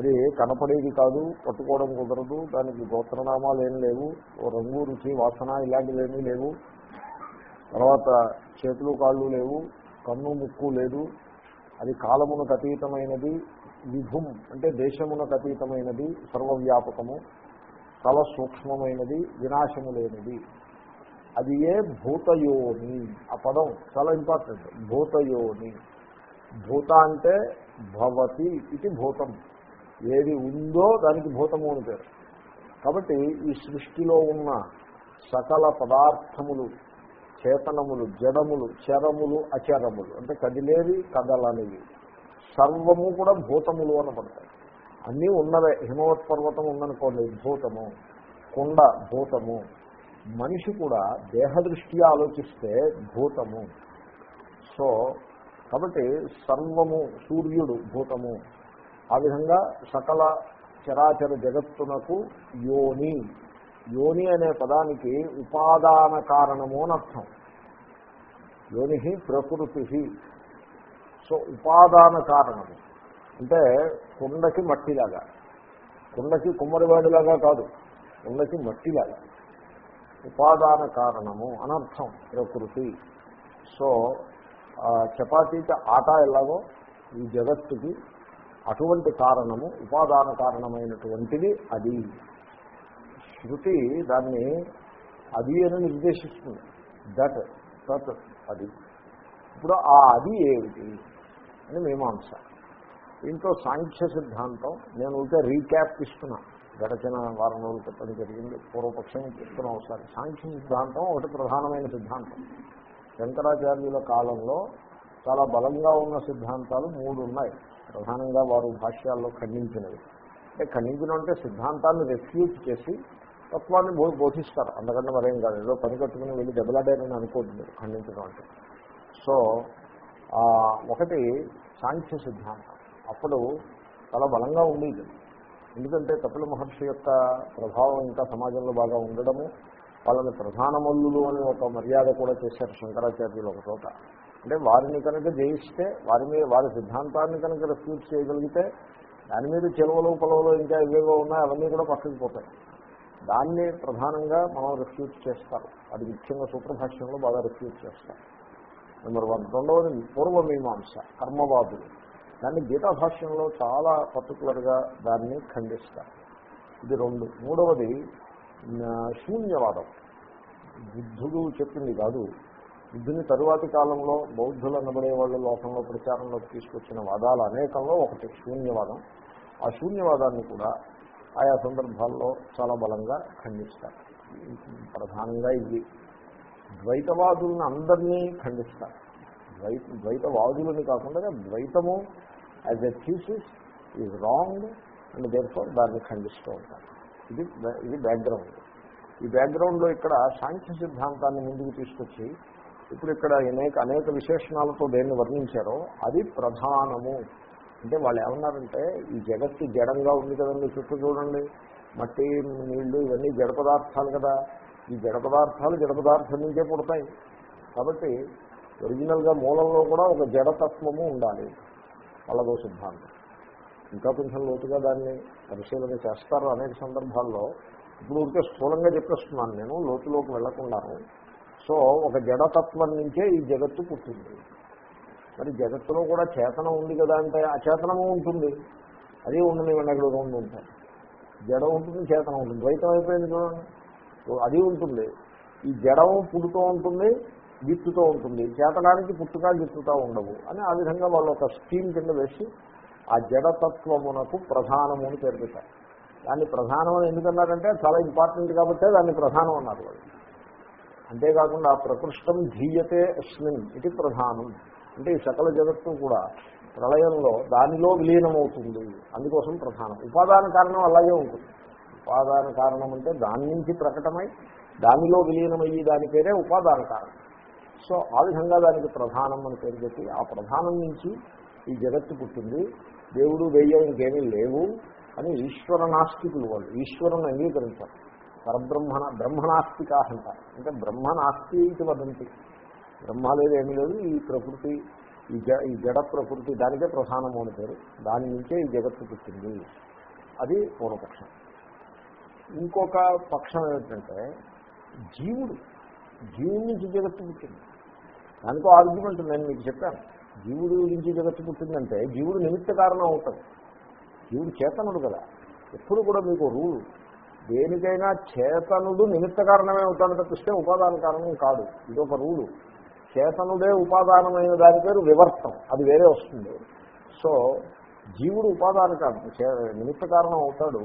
అది కనపడేది కాదు పట్టుకోవడం కుదరదు దానికి గోత్రనామాలు ఏం లేవు ఓ రంగు రుచి వాసన ఇలాంటివి ఏమీ లేవు. తర్వాత చేతులు కాళ్ళు లేవు కన్ను ముక్కు లేదు. అది కాలమునకు అతీతమైనది విభుం అంటే దేశమునకు అతీతమైనది సర్వవ్యాపకము చాలా సూక్ష్మమైనది వినాశము లేనిది. అది ఏ భూతయోని ఆ పదం చాలా ఇంపార్టెంట్ భూతయోని. భూత అంటే భవతి ఇది భూతం. ఏది ఉందో దానికి భూతము అని పేరు. కాబట్టి ఈ సృష్టిలో ఉన్న సకల పదార్థములు చేతనములు జడములు చరములు అచరములు అంటే కదిలేవి కదలనివి సర్వము కూడా భూతములు అనబడతాయి. అన్నీ ఉన్నవే. హిమవత్ పర్వతం ఉందనుకోండి భూతము కుండ భూతము. మనిషి కూడా దేహదృష్ట్యా ఆలోచిస్తే భూతము. సో కాబట్టి సర్వము సూర్యుడు భూతము. ఆ విధంగా సకల చరాచర జగత్తునకు యోని. యోని అనే పదానికి ఉపాదాన కారణము అని అర్థం. యోని ప్రకృతి సో ఉపాదాన కారణము. అంటే కుండకి మట్టిలాగా. కుండకి కుమ్మరివాడిలాగా కాదు. కుండకి మట్టిలాగా. ఉపాదాన కారణము అనర్థం ప్రకృతి. సో చపాతీకి ఆట ఎలాగో ఈ జగత్తుకి అటువంటి కారణము ఉపాదాన కారణమైనటువంటిది అది. శృతి దాన్ని అది అని నిర్దేశిస్తుంది. దట్ తత్ అది. ఇప్పుడు ఆ అది ఏమిటి అని మీమాంస. దీంట్లో సాంఖ్య సిద్ధాంతం నేను ఉంటే రీక్యాప్ ఇస్తున్నా. గడచిన వారం రోజుల క్రితం జరిగింది. పూర్వపక్షం ఇస్తున్నాం ఒకసారి. సాంఖ్య సిద్ధాంతం ఒకటి ప్రధానమైన సిద్ధాంతం. శంకరాచార్యుల కాలంలో చాలా బలంగా ఉన్న సిద్ధాంతాలు మూడు ఉన్నాయి. ప్రధానంగా వారు భాష్యాల్లో ఖండించినవి. అంటే ఖండించడం అంటే సిద్ధాంతాన్ని రెఫ్యూజ్ చేసి తత్వాన్ని బో బోధిస్తారు. అందుకంటే మరేం కాదు. ఏదో పని కట్టుకుని వెళ్ళి దెబ్బలాడారని అనుకోండి మీరు ఖండించడం అంటే. సో ఒకటి సాంఖ్య సిద్ధాంతం. అప్పుడు చాలా బలంగా ఉండేది. ఎందుకంటే కపిల మహర్షి యొక్క ప్రభావం ఇంకా సమాజంలో బాగా ఉండడము వాళ్ళని ప్రధానమల్లులు అని ఒక మర్యాద కూడా చేశారు శంకరాచార్యులు ఒక చోట. అంటే వారిని కనుక జయిస్తే వారి మీద వారి సిద్ధాంతాన్ని కనుక రిఫ్యూజ్ చేయగలిగితే దాని మీద చెలవలు పొలవలు ఇంకా ఇవేవో ఉన్నాయి అవన్నీ కూడా పక్కకి పోతాయి. దాన్ని ప్రధానంగా మనం రిఫ్యూజ్ చేస్తారు. అది ముఖ్యంగా సూత్రభాష్యంలో బాగా రిఫ్యూజ్ చేస్తారు. Number one. రెండవది పూర్వమీమాంస కర్మవాదులు. దాన్ని గీతా భాష్యంలో చాలా పర్టికులర్గా దాన్ని ఖండిస్తారు. ఇది రెండు. మూడవది శూన్యవాదం. బుద్ధుడు చెప్పింది కాదు బుద్ధుని తరువాతి కాలంలో బౌద్ధులు అనబడే వాళ్ళు లోకంలో ప్రచారంలోకి తీసుకొచ్చిన వాదాలు అనేకంలో ఒకటి శూన్యవాదం. ఆ శూన్యవాదాన్ని కూడా ఆయా సందర్భాల్లో చాలా బలంగా ఖండిస్తారు. ప్రధానంగా ఇవి. ద్వైతవాదులను అందరినీ ఖండిస్తారు. ద్వైత ద్వైతవాదులని కాకుండా ద్వైతము as a thesis is wrong and therefore దాన్ని ఖండిస్తూ ఉంటారు. ఇది ఇది బ్యాక్గ్రౌండ్ ఈ బ్యాక్గ్రౌండ్లో ఇక్కడ సాంఖ్య సిద్ధాంతాన్ని ముందుకు తీసుకొచ్చి ఇప్పుడు ఇక్కడ అనేక అనేక విశేషణాలతో దేన్ని వర్ణించారో అది ప్రధానము. అంటే వాళ్ళు ఏమన్నారంటే ఈ జగత్తు జడంగా ఉంది కదండి చుట్టూ చూడండి. మట్టి నీళ్ళు ఇవన్నీ జడ పదార్థాలు కదా. ఈ జడ పదార్థాలు జడ పదార్థం నుంచే పుడతాయి. కాబట్టి ఒరిజినల్గా మూలంలో కూడా ఒక జడతత్వము ఉండాలి. వాళ్ళదో సిద్ధాంతం. ఇంకా కొంచెం లోతుగా దాన్ని పరిశీలన చేస్తారు అనేక సందర్భాల్లో. ఇప్పుడు ఊరికే స్థూలంగా చెప్పేస్తున్నాను నేను లోతులోకి వెళ్ళకుండాను సో ఒక జడతత్వం నుంచే ఈ జగత్తు పుట్టింది. మరి జగత్తులో కూడా చేతనం ఉంది కదా అంటే అచేతనము ఉంటుంది. అది ఉండని అక్కడ రెండు ఉంటాయి జడ ఉంటుంది చేతనం ఉంటుంది. ద్వైతం అయిపోయింది చూడండి అది ఉంటుంది. ఈ జడం పుడుతూ ఉంటుంది గిత్తుతో ఉంటుంది. చేతనానికి పుట్టుక గిత్తుతా ఉండవు అని ఆ విధంగా వాళ్ళు ఒక స్కీమ్ కింద వేసి ఆ జడతత్వమునకు ప్రధానము అని పేరు పెట్టారు. దాన్ని ప్రధానం అని ఎందుకన్నారంటే చాలా ఇంపార్టెంట్ కాబట్టి దాన్ని ప్రధానం అన్నారు వాళ్ళు. అంతేకాకుండా ప్రకృష్టం ధీయతే అస్మిన్ ఇది ప్రధానం. అంటే ఈ సకల జగత్తు కూడా ప్రళయంలో దానిలో విలీనమవుతుంది. అందుకోసం ప్రధానం. ఉపాదాన కారణం అలాగే ఉంటుంది. ఉపాదాన కారణం అంటే దాని నుంచి ప్రకటమై దానిలో విలీనమయ్యి దాని పేరే ఉపాదాన కారణం. సో ఆ విధంగా దానికి ప్రధానం అని పేరు చెప్పి ఆ ప్రధానం నుంచి ఈ జగత్తు పుట్టింది. దేవుడు వెయ్య ఇంకేమీ లేవు అని ఈశ్వర నాస్తికులు వాళ్ళు ఈశ్వరుని అంగీకరించారు. పరబ్రహ్మణ బ్రహ్మనాస్తిక అంటారు అంటే బ్రహ్మనాస్తి ఇది వదంతి. బ్రహ్మ లేదు ఏమీ లేదు ఈ ప్రకృతి ఈ జ ఈ జడ ప్రకృతి దానికే ప్రధానము అని పేరు. దాని నుంచే ఈ జగత్తు పుట్టింది. అది పూర్వపక్షం. ఇంకొక పక్షం ఏమిటంటే జీవుడు జీవుడి నుంచి జగత్తు పుట్టింది. దానికో ఆర్గ్యుమెంట్ నేను మీకు చెప్పాను. జీవుడు నుంచి జగత్తు పుట్టిందంటే జీవుడు నిమిత్త కారణం అవుతాడు. జీవుడు చేతనుడు కదా. ఎప్పుడు కూడా మీకు రూల్. దేనికైనా చేతనుడు నిమిత్త కారణమే అవుతాడు తప్పిస్తే ఉపాదాన కారణం కాదు. ఇది ఒక రూలు. చేతనుడే ఉపాదానమైన దాని పేరు వివర్తం. అది వేరే వస్తుంది. సో జీవుడు ఉపాదాన కారణం. చే- నిమిత్త కారణం అవుతాడు.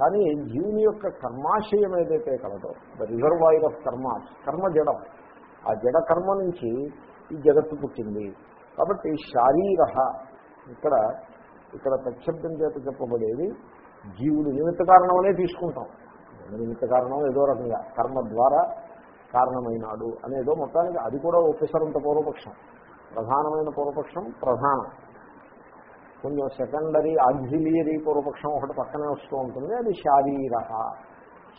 కానీ జీవుని యొక్క కర్మాశయం ఏదైతే కలదో ద రిజర్వాయర్ ఆఫ్ కర్మ కర్మ జడం. ఆ జడ కర్మ నుంచి ఈ జగత్తు పుట్టింది. కాబట్టి శారీర ఇక్కడ ఇక్కడ ప్రక్షబ్దం చేత చెప్పబడేది జీవుడు నిమిత్త కారణమనే తీసుకుంటాం. నిమిత్త కారణం ఏదో రకంగా కర్మ ద్వారా కారణమైనాడు అనేదో మొత్తానికి అది కూడా ఒకేసారంత పూర్వపక్షం. ప్రధానమైన పూర్వపక్షం ప్రధానం. కొంచెం సెకండరీ ఆగ్జిలియరీ పూర్వపక్షం ఒకటి పక్కనే వస్తూ ఉంటుంది అది శారీర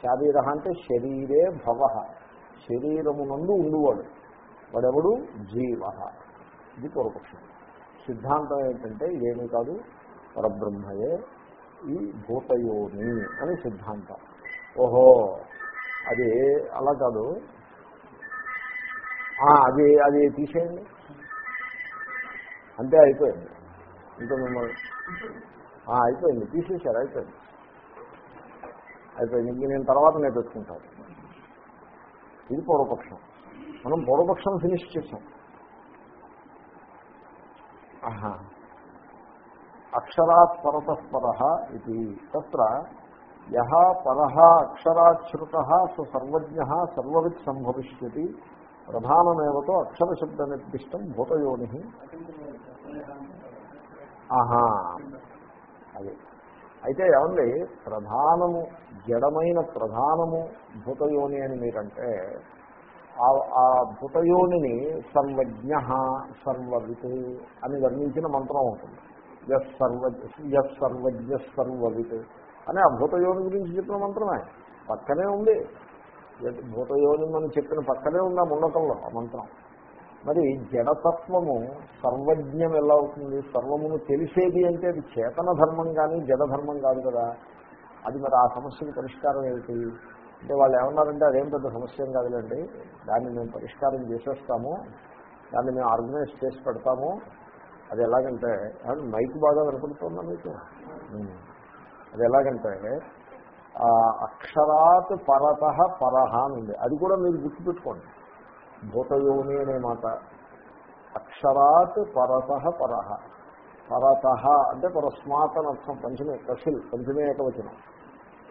శారీర అంటే శరీరే భవ. శరీరమునందు ఉండువాడు. వాడెవడు? జీవ. ఇది పూర్వపక్షం. సిద్ధాంతం ఏంటంటే ఇదేమీ కాదు పరబ్రహ్మయే ఈ భూతయోని అని సిద్ధాంతం. ఓహో అది అలా కాదు. అది అది తీసేయండి. అంతే అయిపోయింది. ఇంకా మిమ్మల్ని అయిపోయింది. తీసేశారు అయిపోయింది. అయిపోయింది. ఇంక నేను తర్వాత నేను పెట్టుకుంటాను ఇది పూర్వపక్షం. మనం పూర్వపక్షం ఫినిష్ చేసాం. ఆహా. అక్షరాత్ పరతః ఇది. తత్ర యహ పరః అక్షరాశ్రుత సర్వజ్ఞ సర్వవిత్ సంభవిష్యతి ప్రధానమేవతో అక్షరశబ్ద నిర్దిష్టం భూతయోని. ఆహా. అదే. అయితే ఏమండి ప్రధానము జడమైన ప్రధానము భూతయోని అని మీరంటే ఆ భూతయోనిని సర్వజ్ఞ సర్వవిత్ అని వర్ణించిన మంత్రం ఉంటుంది. ఎస్ సర్వవిత్ అని ఆ భూతయోని గురించి చెప్పిన మంత్రమే. పక్కనే ఉంది. భూతయోని మనం చెప్పిన పక్కనే ఉంది ఆ ముండకంలో ఆ మంత్రం. మరి జడతత్వము సర్వజ్ఞం ఎలా అవుతుంది? సర్వమును తెలిసేది అంటే అది చేతన ధర్మం కానీ జడధర్మం కాదు కదా. అది మరి ఆ సమస్యకి పరిష్కారం ఏమిటి? అంటే వాళ్ళు ఏమన్నారంటే అదేం పెద్ద సమస్య కాదులేండి. దాన్ని మేము పరిష్కారం చేసేస్తాము. దాన్ని మేము ఆర్గనైజ్ చేసి పెడతాము. అది ఎలాగంటే మైక్ బాగా వినపడుతుందా మీకు. అది ఎలాగంటే అక్షరాత్ పరత పరహ అని ఉంది అది కూడా మీరు గుర్తుపెట్టుకోండి. భూతయోని అనే మాట. అక్షరాత్ పరత పరహ పరత అంటే పరస్మాత్ అని అర్థం పంచమే కసిల్ పంచమే ఏకవచనం.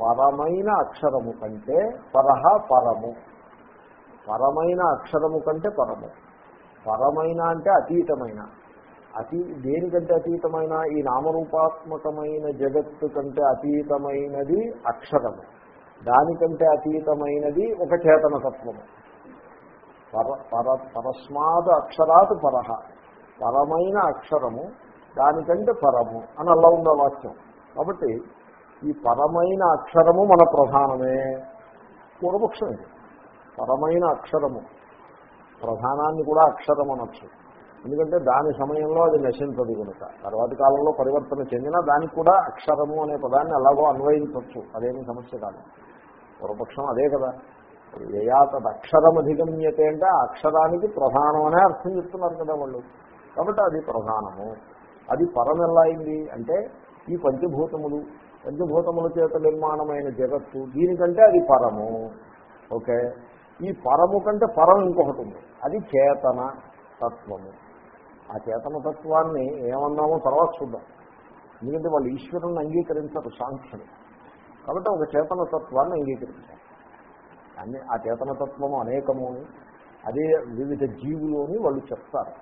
పరమైన అక్షరము కంటే పరహ పరము. పరమైన అక్షరము కంటే పరము. పరమైన అంటే అతీతమైన. అతీ దేనికంటే అతీతమైన? ఈ నామరూపాత్మకమైన జగత్తు కంటే అతీతమైనది అక్షరము. దానికంటే అతీతమైనది ఒక చేతనతత్వము. పర పర పరస్మాత్ అక్షరాత్ పరహ పరమైన అక్షరము దానికంటే పరము అని అలా ఉండే వాక్యం. కాబట్టి ఈ పరమైన అక్షరము మన ప్రధానమే. పూర్వపక్షం ఇది పరమైన అక్షరము. ప్రధానాన్ని కూడా అక్షరం అనొచ్చు ఎందుకంటే దాని సమయంలో అది నశించదు కనుక. తర్వాతి కాలంలో పరివర్తన చెందినా దానికి కూడా అక్షరము అనే పదాన్ని అలాగో అన్వయించవచ్చు. అదేమి సమస్య కాదు. పూర్వపక్షం అదే కదా. ఇప్పుడు యయాతద్ అక్షరం అధిగమ్యతే అంటే ఆ అక్షరానికి ప్రధానం అనే అర్థం చెప్తున్నారు కదా వాళ్ళు. కాబట్టి అది ప్రధానము. అది పరం ఎలా అయింది అంటే ఈ పంచభూతములు పంచభూతముల చేత నిర్మాణమైన జగత్తు దీనికంటే అది పరము. ఓకే? ఈ పరము కంటే పరం ఇంకొకటి ఉంది. అది చేతన తత్వము. ఆ చేతన తత్వాన్ని ఏమన్నామో తర్వాత చూద్దాం. ఎందుకంటే వాళ్ళు ఈశ్వరుని అంగీకరించరు సాంఖ్యులు. కాబట్టి ఒక చేతన తత్వాన్ని అంగీకరించారు. అన్ని ఆ చేతనతత్వము అనేకము అని, అదే వివిధ జీవులు అని వాళ్ళు చెప్తారు.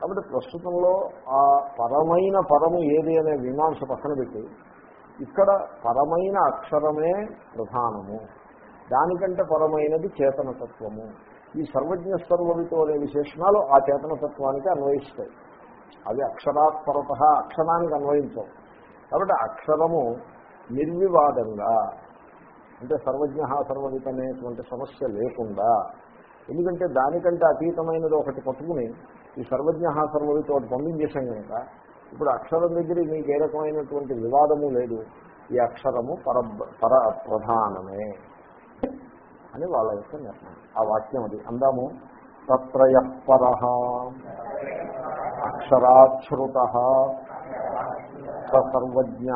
కాబట్టి ప్రస్తుతంలో ఆ పరమైన పరము ఏది అనే మీమాంస పక్కన పెట్టి ఇక్కడ పరమైన అక్షరమే ప్రధానము. దానికంటే పరమైనది చేతనతత్వము. ఈ సర్వజ్ఞ సర్వమితో అనే విశేషణాలు ఆ చేతనతత్వానికి అన్వయిస్తాయి. అవి అక్షరాత్పరత అక్షరానికి అన్వయించవు. కాబట్టి అక్షరము నిర్వివాదంగా అంటే సర్వజ్ఞ సర్వవిత్ అనేటువంటి సమస్య లేకుండా ఎందుకంటే దానికంటే అతీతమైనది ఒకటి పట్టుకుని ఈ సర్వజ్ఞ సర్వవిత్ ఒకటి పంపించేశాం కనుక ఇప్పుడు అక్షరం దగ్గర మీకు ఏ రకమైనటువంటి వివాదము లేదు. ఈ అక్షరము పర పర ప్రధానమే. అని వాళ్ళ యొక్క నిర్ణయం. ఆ వాక్యం అది. అందాము తత్రయ పర అక్షరాశ్రుత సర్వజ్ఞ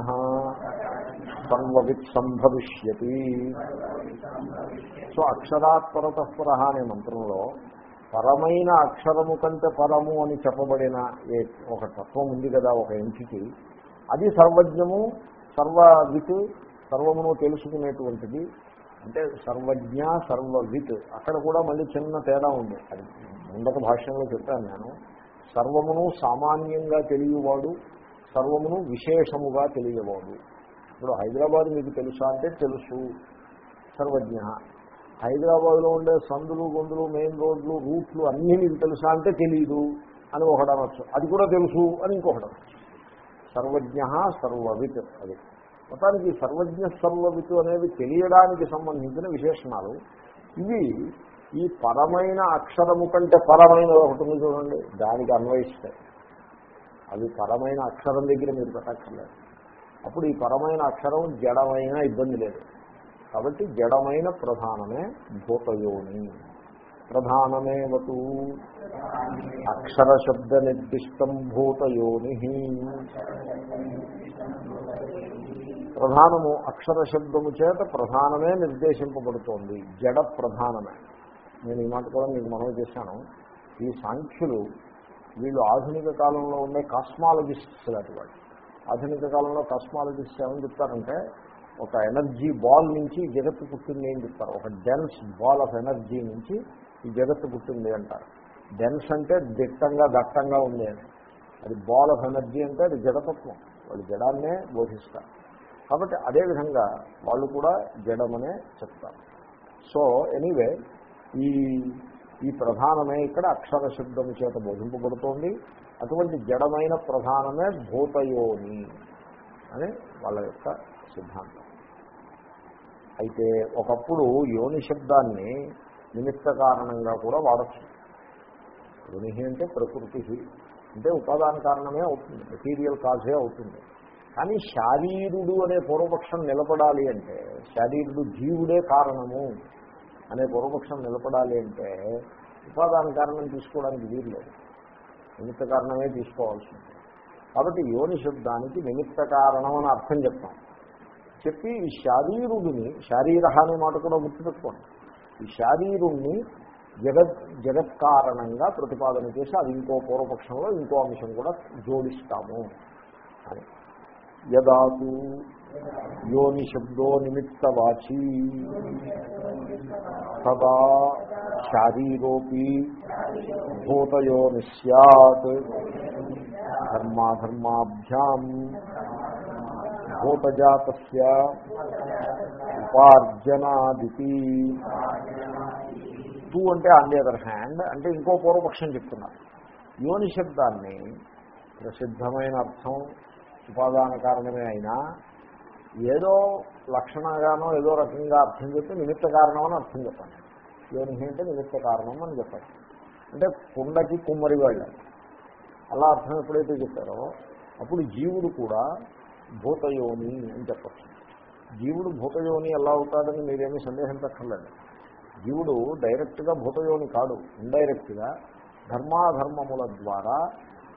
సర్వవిత్ సంభవిష్యతి సో అక్షరాత్పరతఃపర అనే మంత్రంలో పరమైన అక్షరము కంటే పరము అని చెప్పబడిన ఏ ఒక తత్వం ఉంది కదా ఒక ఎంటిటీ అది సర్వజ్ఞము సర్వవిత్ సర్వమును తెలుసుకునేటువంటిది. అంటే సర్వజ్ఞ సర్వవిత్. అక్కడ కూడా మళ్ళీ చిన్న తేడా ఉంది. అది ముందక భాష్యంలో చెప్పాను నేను. సర్వమును సామాన్యంగా తెలియవాడు సర్వమును విశేషముగా తెలియవాడు. ఇప్పుడు హైదరాబాద్ మీకు తెలుసా అంటే తెలుసు. సర్వజ్ఞ. హైదరాబాద్లో ఉండే సందులు గొంతులు మెయిన్ రోడ్లు రూట్లు అన్నీ మీకు తెలుసా అంటే తెలియదు అని ఒకటి అనొచ్చు. అది కూడా తెలుసు అని ఇంకొకటి అనొచ్చు. సర్వజ్ఞ సర్వవిత్ అది. మొత్తానికి సర్వజ్ఞ సర్వవితు అనేవి తెలియడానికి సంబంధించిన విశేషణాలు. ఇవి ఈ పరమైన అక్షరము కంటే పరమైన ఒకటి ఉంది చూడండి దానికి అన్వయిస్తాయి అవి పరమైన అక్షరం దగ్గర మీరు పెట్టక్కర్లేదు. అప్పుడు ఈ పరమైన అక్షరం జడమైన ఇబ్బంది లేదు. కాబట్టి జడమైన ప్రధానమే భూతయోని. ప్రధానమే వతు అక్షర శబ్ద నిర్దిష్టం భూతయోని. ప్రధానము అక్షర శబ్దము చేత ప్రధానమే నిర్దేశింపబడుతోంది. జడ ప్రధానమే. నేను ఈ మాట కూడా మీకు మనవి చేశాను. ఈ సాంఖ్యులు వీళ్ళు ఆధునిక కాలంలో ఉండే కాస్మాలజిస్ట్స్ లాంటి వాళ్ళు. ఆధునిక కాలంలో కాస్మాలజిస్ట్ ఏమని చెప్తారంటే ఒక ఎనర్జీ బాల్ నుంచి జగత్తు పుట్టింది అని చెప్తారు. ఒక డెన్స్ బాల్ ఆఫ్ ఎనర్జీ నుంచి ఈ జగత్తు పుట్టింది అంటారు. డెన్స్ అంటే దిట్టంగా దట్టంగా ఉంది అని. అది బాల్ ఆఫ్ ఎనర్జీ అంటే అది జడతత్వం. వాళ్ళు జడాన్నే బోధిస్తారు. కాబట్టి అదేవిధంగా వాళ్ళు కూడా జడమనే చెప్తారు. సో ఎనీవే ఈ ఈ ప్రధానమే ఇక్కడ అక్షర శబ్దము చేత బోధింపబడుతోంది. అటువంటి జడమైన ప్రధానమే భూతయోని అని వాళ్ళ యొక్క సిద్ధాంతం. అయితే ఒకప్పుడు యోని శబ్దాన్ని నిమిత్త కారణంగా కూడా వాడచ్చు. యోని అంటే ప్రకృతి అంటే ఉపాదాన కారణమే అవుతుంది మెటీరియల్ కాజే అవుతుంది. కానీ శారీరుడు అనే పూర్వపక్షం నిలబడాలి అంటే శారీరుడు జీవుడే కారణము అనే పూర్వపక్షం నిలబడాలి అంటే ఉపాదాన కారణం తీసుకోవడానికి వీలు లేదు నిమిత్త కారణమే తీసుకోవాల్సి ఉంటుంది. కాబట్టి యోని శబ్దానికి నిమిత్త కారణం అని అర్థం చెప్తాం. చెప్పి ఈ శారీరుడిని శారీర అనే మాట కూడా గుర్తుపెట్టుకోండి. ఈ శారీరుణ్ణి జగత్ జగత్కారణంగా ప్రతిపాదన చేసి అది ఇంకో పూర్వపక్షంలో ఇంకో అంశం కూడా జోడిస్తాము అని. యదాతు యోని శబ్దో నిమిత్తవాచీ. సదా శారీరోపి భూతయోని సత్ ధర్మాధర్మాభ్యాం భూతజాత ఉపార్జనాదితి. టూ అంటే ఆన్ ది అదర్ హ్యాండ్ అంటే ఇంకో పూర్వపక్షం చెప్తున్నారు. యోని శబ్దాన్ని ప్రసిద్ధమైన అర్థం ఉపాదాన కారణమే అయినా ఏదో లక్షణంగానో ఏదో రకంగా అర్థం చెప్తే నిమిత్త కారణం అని అర్థం చెప్పండి. యోని అంటే నిమిత్త కారణం అని చెప్పండి. అంటే కుండకి కుమ్మరి వెళ్ళాలి అలా అర్థం ఎప్పుడైతే చెప్పారో అప్పుడు జీవుడు కూడా భూతయోని అని చెప్పచ్చు. జీవుడు భూతయోని ఎలా అవుతాడని మీరేమీ సందేహం పెట్టలేదు జీవుడు డైరెక్ట్గా భూతయోని కాడు. ఇండైరెక్ట్గా ధర్మాధర్మముల ద్వారా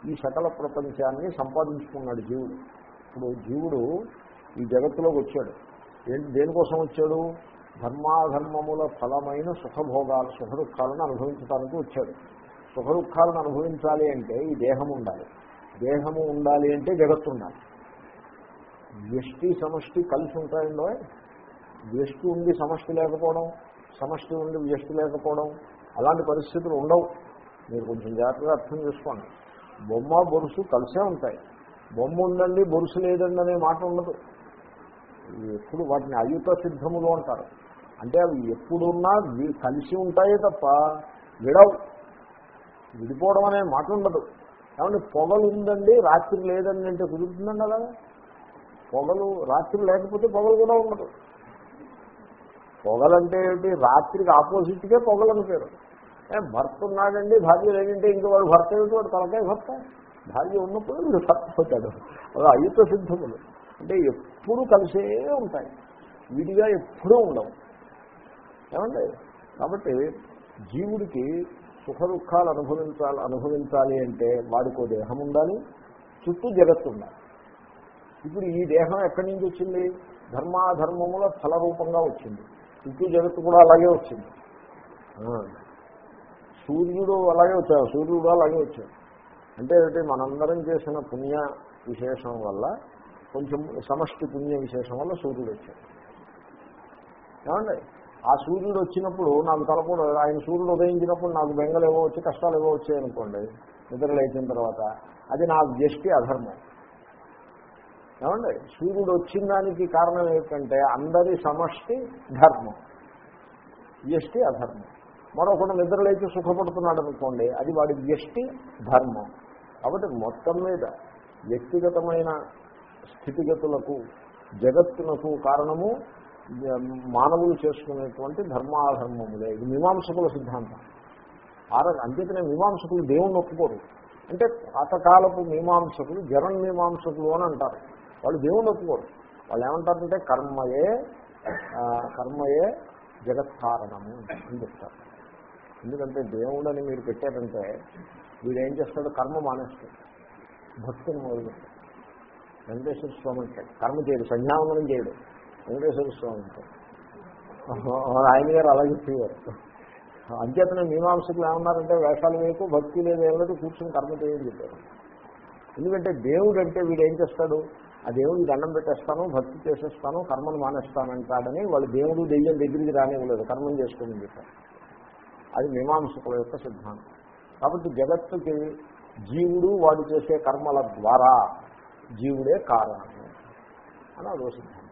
ఈ సకల ప్రపంచాన్ని సంపాదించుకున్నాడు జీవుడు. ఇప్పుడు జీవుడు ఈ జగత్తులోకి వచ్చాడు. దేనికోసం వచ్చాడు? ధర్మాధర్మముల ఫలమైన సుఖభోగాలు సుఖ దుఃఖాలను అనుభవించడానికి వచ్చాడు. సుఖ దుఃఖాలను అనుభవించాలి అంటే ఈ దేహం ఉండాలి. దేహము ఉండాలి అంటే జగత్తు ఉండాలి. వ్యష్టి సమష్టి కలిసి ఉంటాయండో వ్యష్టి ఉండి సమష్టి లేకపోవడం సమష్టి ఉండి వ్యష్టి లేకపోవడం అలాంటి పరిస్థితులు ఉండవు. మీరు కొంచెం జాగ్రత్తగా అర్థం చేసుకోండి. బొమ్మ బొరుసు కలిసే ఉంటాయి. బొమ్మ ఉందండి బొరుసు లేదండి అనే మాట ఉండదు. ఎప్పుడు వాటిని అయుత సిద్ధములు అంటారు. అంటే అవి ఎప్పుడున్నా కలిసి ఉంటాయే తప్ప విడవు. విడిపోవడం అనే మాట ఉండదు. ఏమంటే పొగలు ఉందండి రాత్రి లేదండి అంటే కుదురుతుందండి అలాగా? పొగలు రాత్రి లేకపోతే పొగలు కూడా ఉండదు. పొగలంటే ఏంటి రాత్రికి ఆపోజిట్గా పొగలని పేరు. భర్త ఉన్నాడండి భార్య లేదంటే ఇంక వాడు భర్త ఏమిటి? వాడు తలకాయ భర్త. భార్య ఉన్నప్పుడు వీడు భర్త అవుతాడు అలా అయుత సిద్ధములు. అంటే ఎప్పుడూ కలిసే ఉంటాయి. విడిగా ఎప్పుడూ ఉండవు. ఏమండి? కాబట్టి జీవుడికి సుఖ దుఃఖాలు అనుభవించాలి అనుభవించాలి అంటే వాడికో దేహం ఉండాలి చుట్టూ జగత్తు ఉండాలి. ఇప్పుడు ఈ దేహం ఎక్కడి నుంచి వచ్చింది? ధర్మాధర్మముల ఫలరూపంగా వచ్చింది. చుట్టూ జగత్తు కూడా అలాగే వచ్చింది. సూర్యుడు అలాగే వచ్చాడు. సూర్యుడు అలాగే వచ్చాడు. అంటే ఏంటి? మనందరం చేసిన పుణ్య విశేషం వల్ల కొంచెం సమష్టి పుణ్య విశేషం వల్ల సూర్యుడు వచ్చాడు. ఏమండి? ఆ సూర్యుడు వచ్చినప్పుడు నాకు తలపూడ ఆయన సూర్యుడు ఉదయించినప్పుడు నాకు బెంగలు ఏవో వచ్చి కష్టాలు ఏవో వచ్చాయనుకోండి నిద్ర లేచిన తర్వాత అది నా వ్యష్టి అధర్మం. ఏమండి? సూర్యుడు వచ్చిన దానికి కారణం ఏంటంటే అందరి సమష్టి ధర్మం. జస్టి అధర్మం. మరొకడు నిద్రలేచి సుఖపడుతున్నాడు అనుకోండి అది వాడి వ్యష్టి ధర్మం. కాబట్టి మొత్తం మీద వ్యక్తిగతమైన స్థితిగతులకు జగత్తునకు కారణము మానవులు చేసుకునేటువంటి ధర్మాధర్మములే. ఇది మీమాంసకుల సిద్ధాంతం. ఆర అంతేకనే మీమాంసకులు దేవుణ్ణి ఒప్పుకోరు. అంటే పాతకాలపు మీమాంసకులు జగన్ మీమాంసకులు అని అంటారు. వాళ్ళు దేవుణ్ణి ఒప్పుకోరు. వాళ్ళు ఏమంటారంటే కర్మయే కర్మయే కర్మయే జగత్కారణము అని చెప్తారు. ఎందుకంటే దేవుడని మీరు పెట్టారంటే వీడు ఏం చేస్తాడు కర్మ మానేస్తాడు. భక్తిని మొదలుపెట్టాడు. వెంకటేశ్వర స్వామి అంటాడు. కర్మ చేయడు సంధ్యావందనం చేయడు. వెంకటేశ్వర స్వామి అంటాడు. ఆయన గారు అలాగే చెప్పేవారు. అంచేతనే మీమాంసకులు ఏమన్నారంటే వేషాలు వేయకు భక్తి లేదు ఏమన్నట్టు కూర్చొని కర్మ చేయని చెప్పారు. ఎందుకంటే దేవుడు అంటే వీడు ఏం చేస్తాడు? ఆ దేవుడికి దండం పెట్టేస్తాను భక్తి చేసేస్తాను కర్మను మానేస్తానంటాడని వాళ్ళు దేవుడు దెయ్యం దగ్గరికి రానివ్వలేదు కర్మం చేసుకోమని చెప్పారు. అది మీమాంసకుల యొక్క సిద్ధాంతం. కాబట్టి జగత్తుకి జీవుడు వాడు చేసే కర్మల ద్వారా జీవుడే కారణము అని అదో సిద్ధాంతం.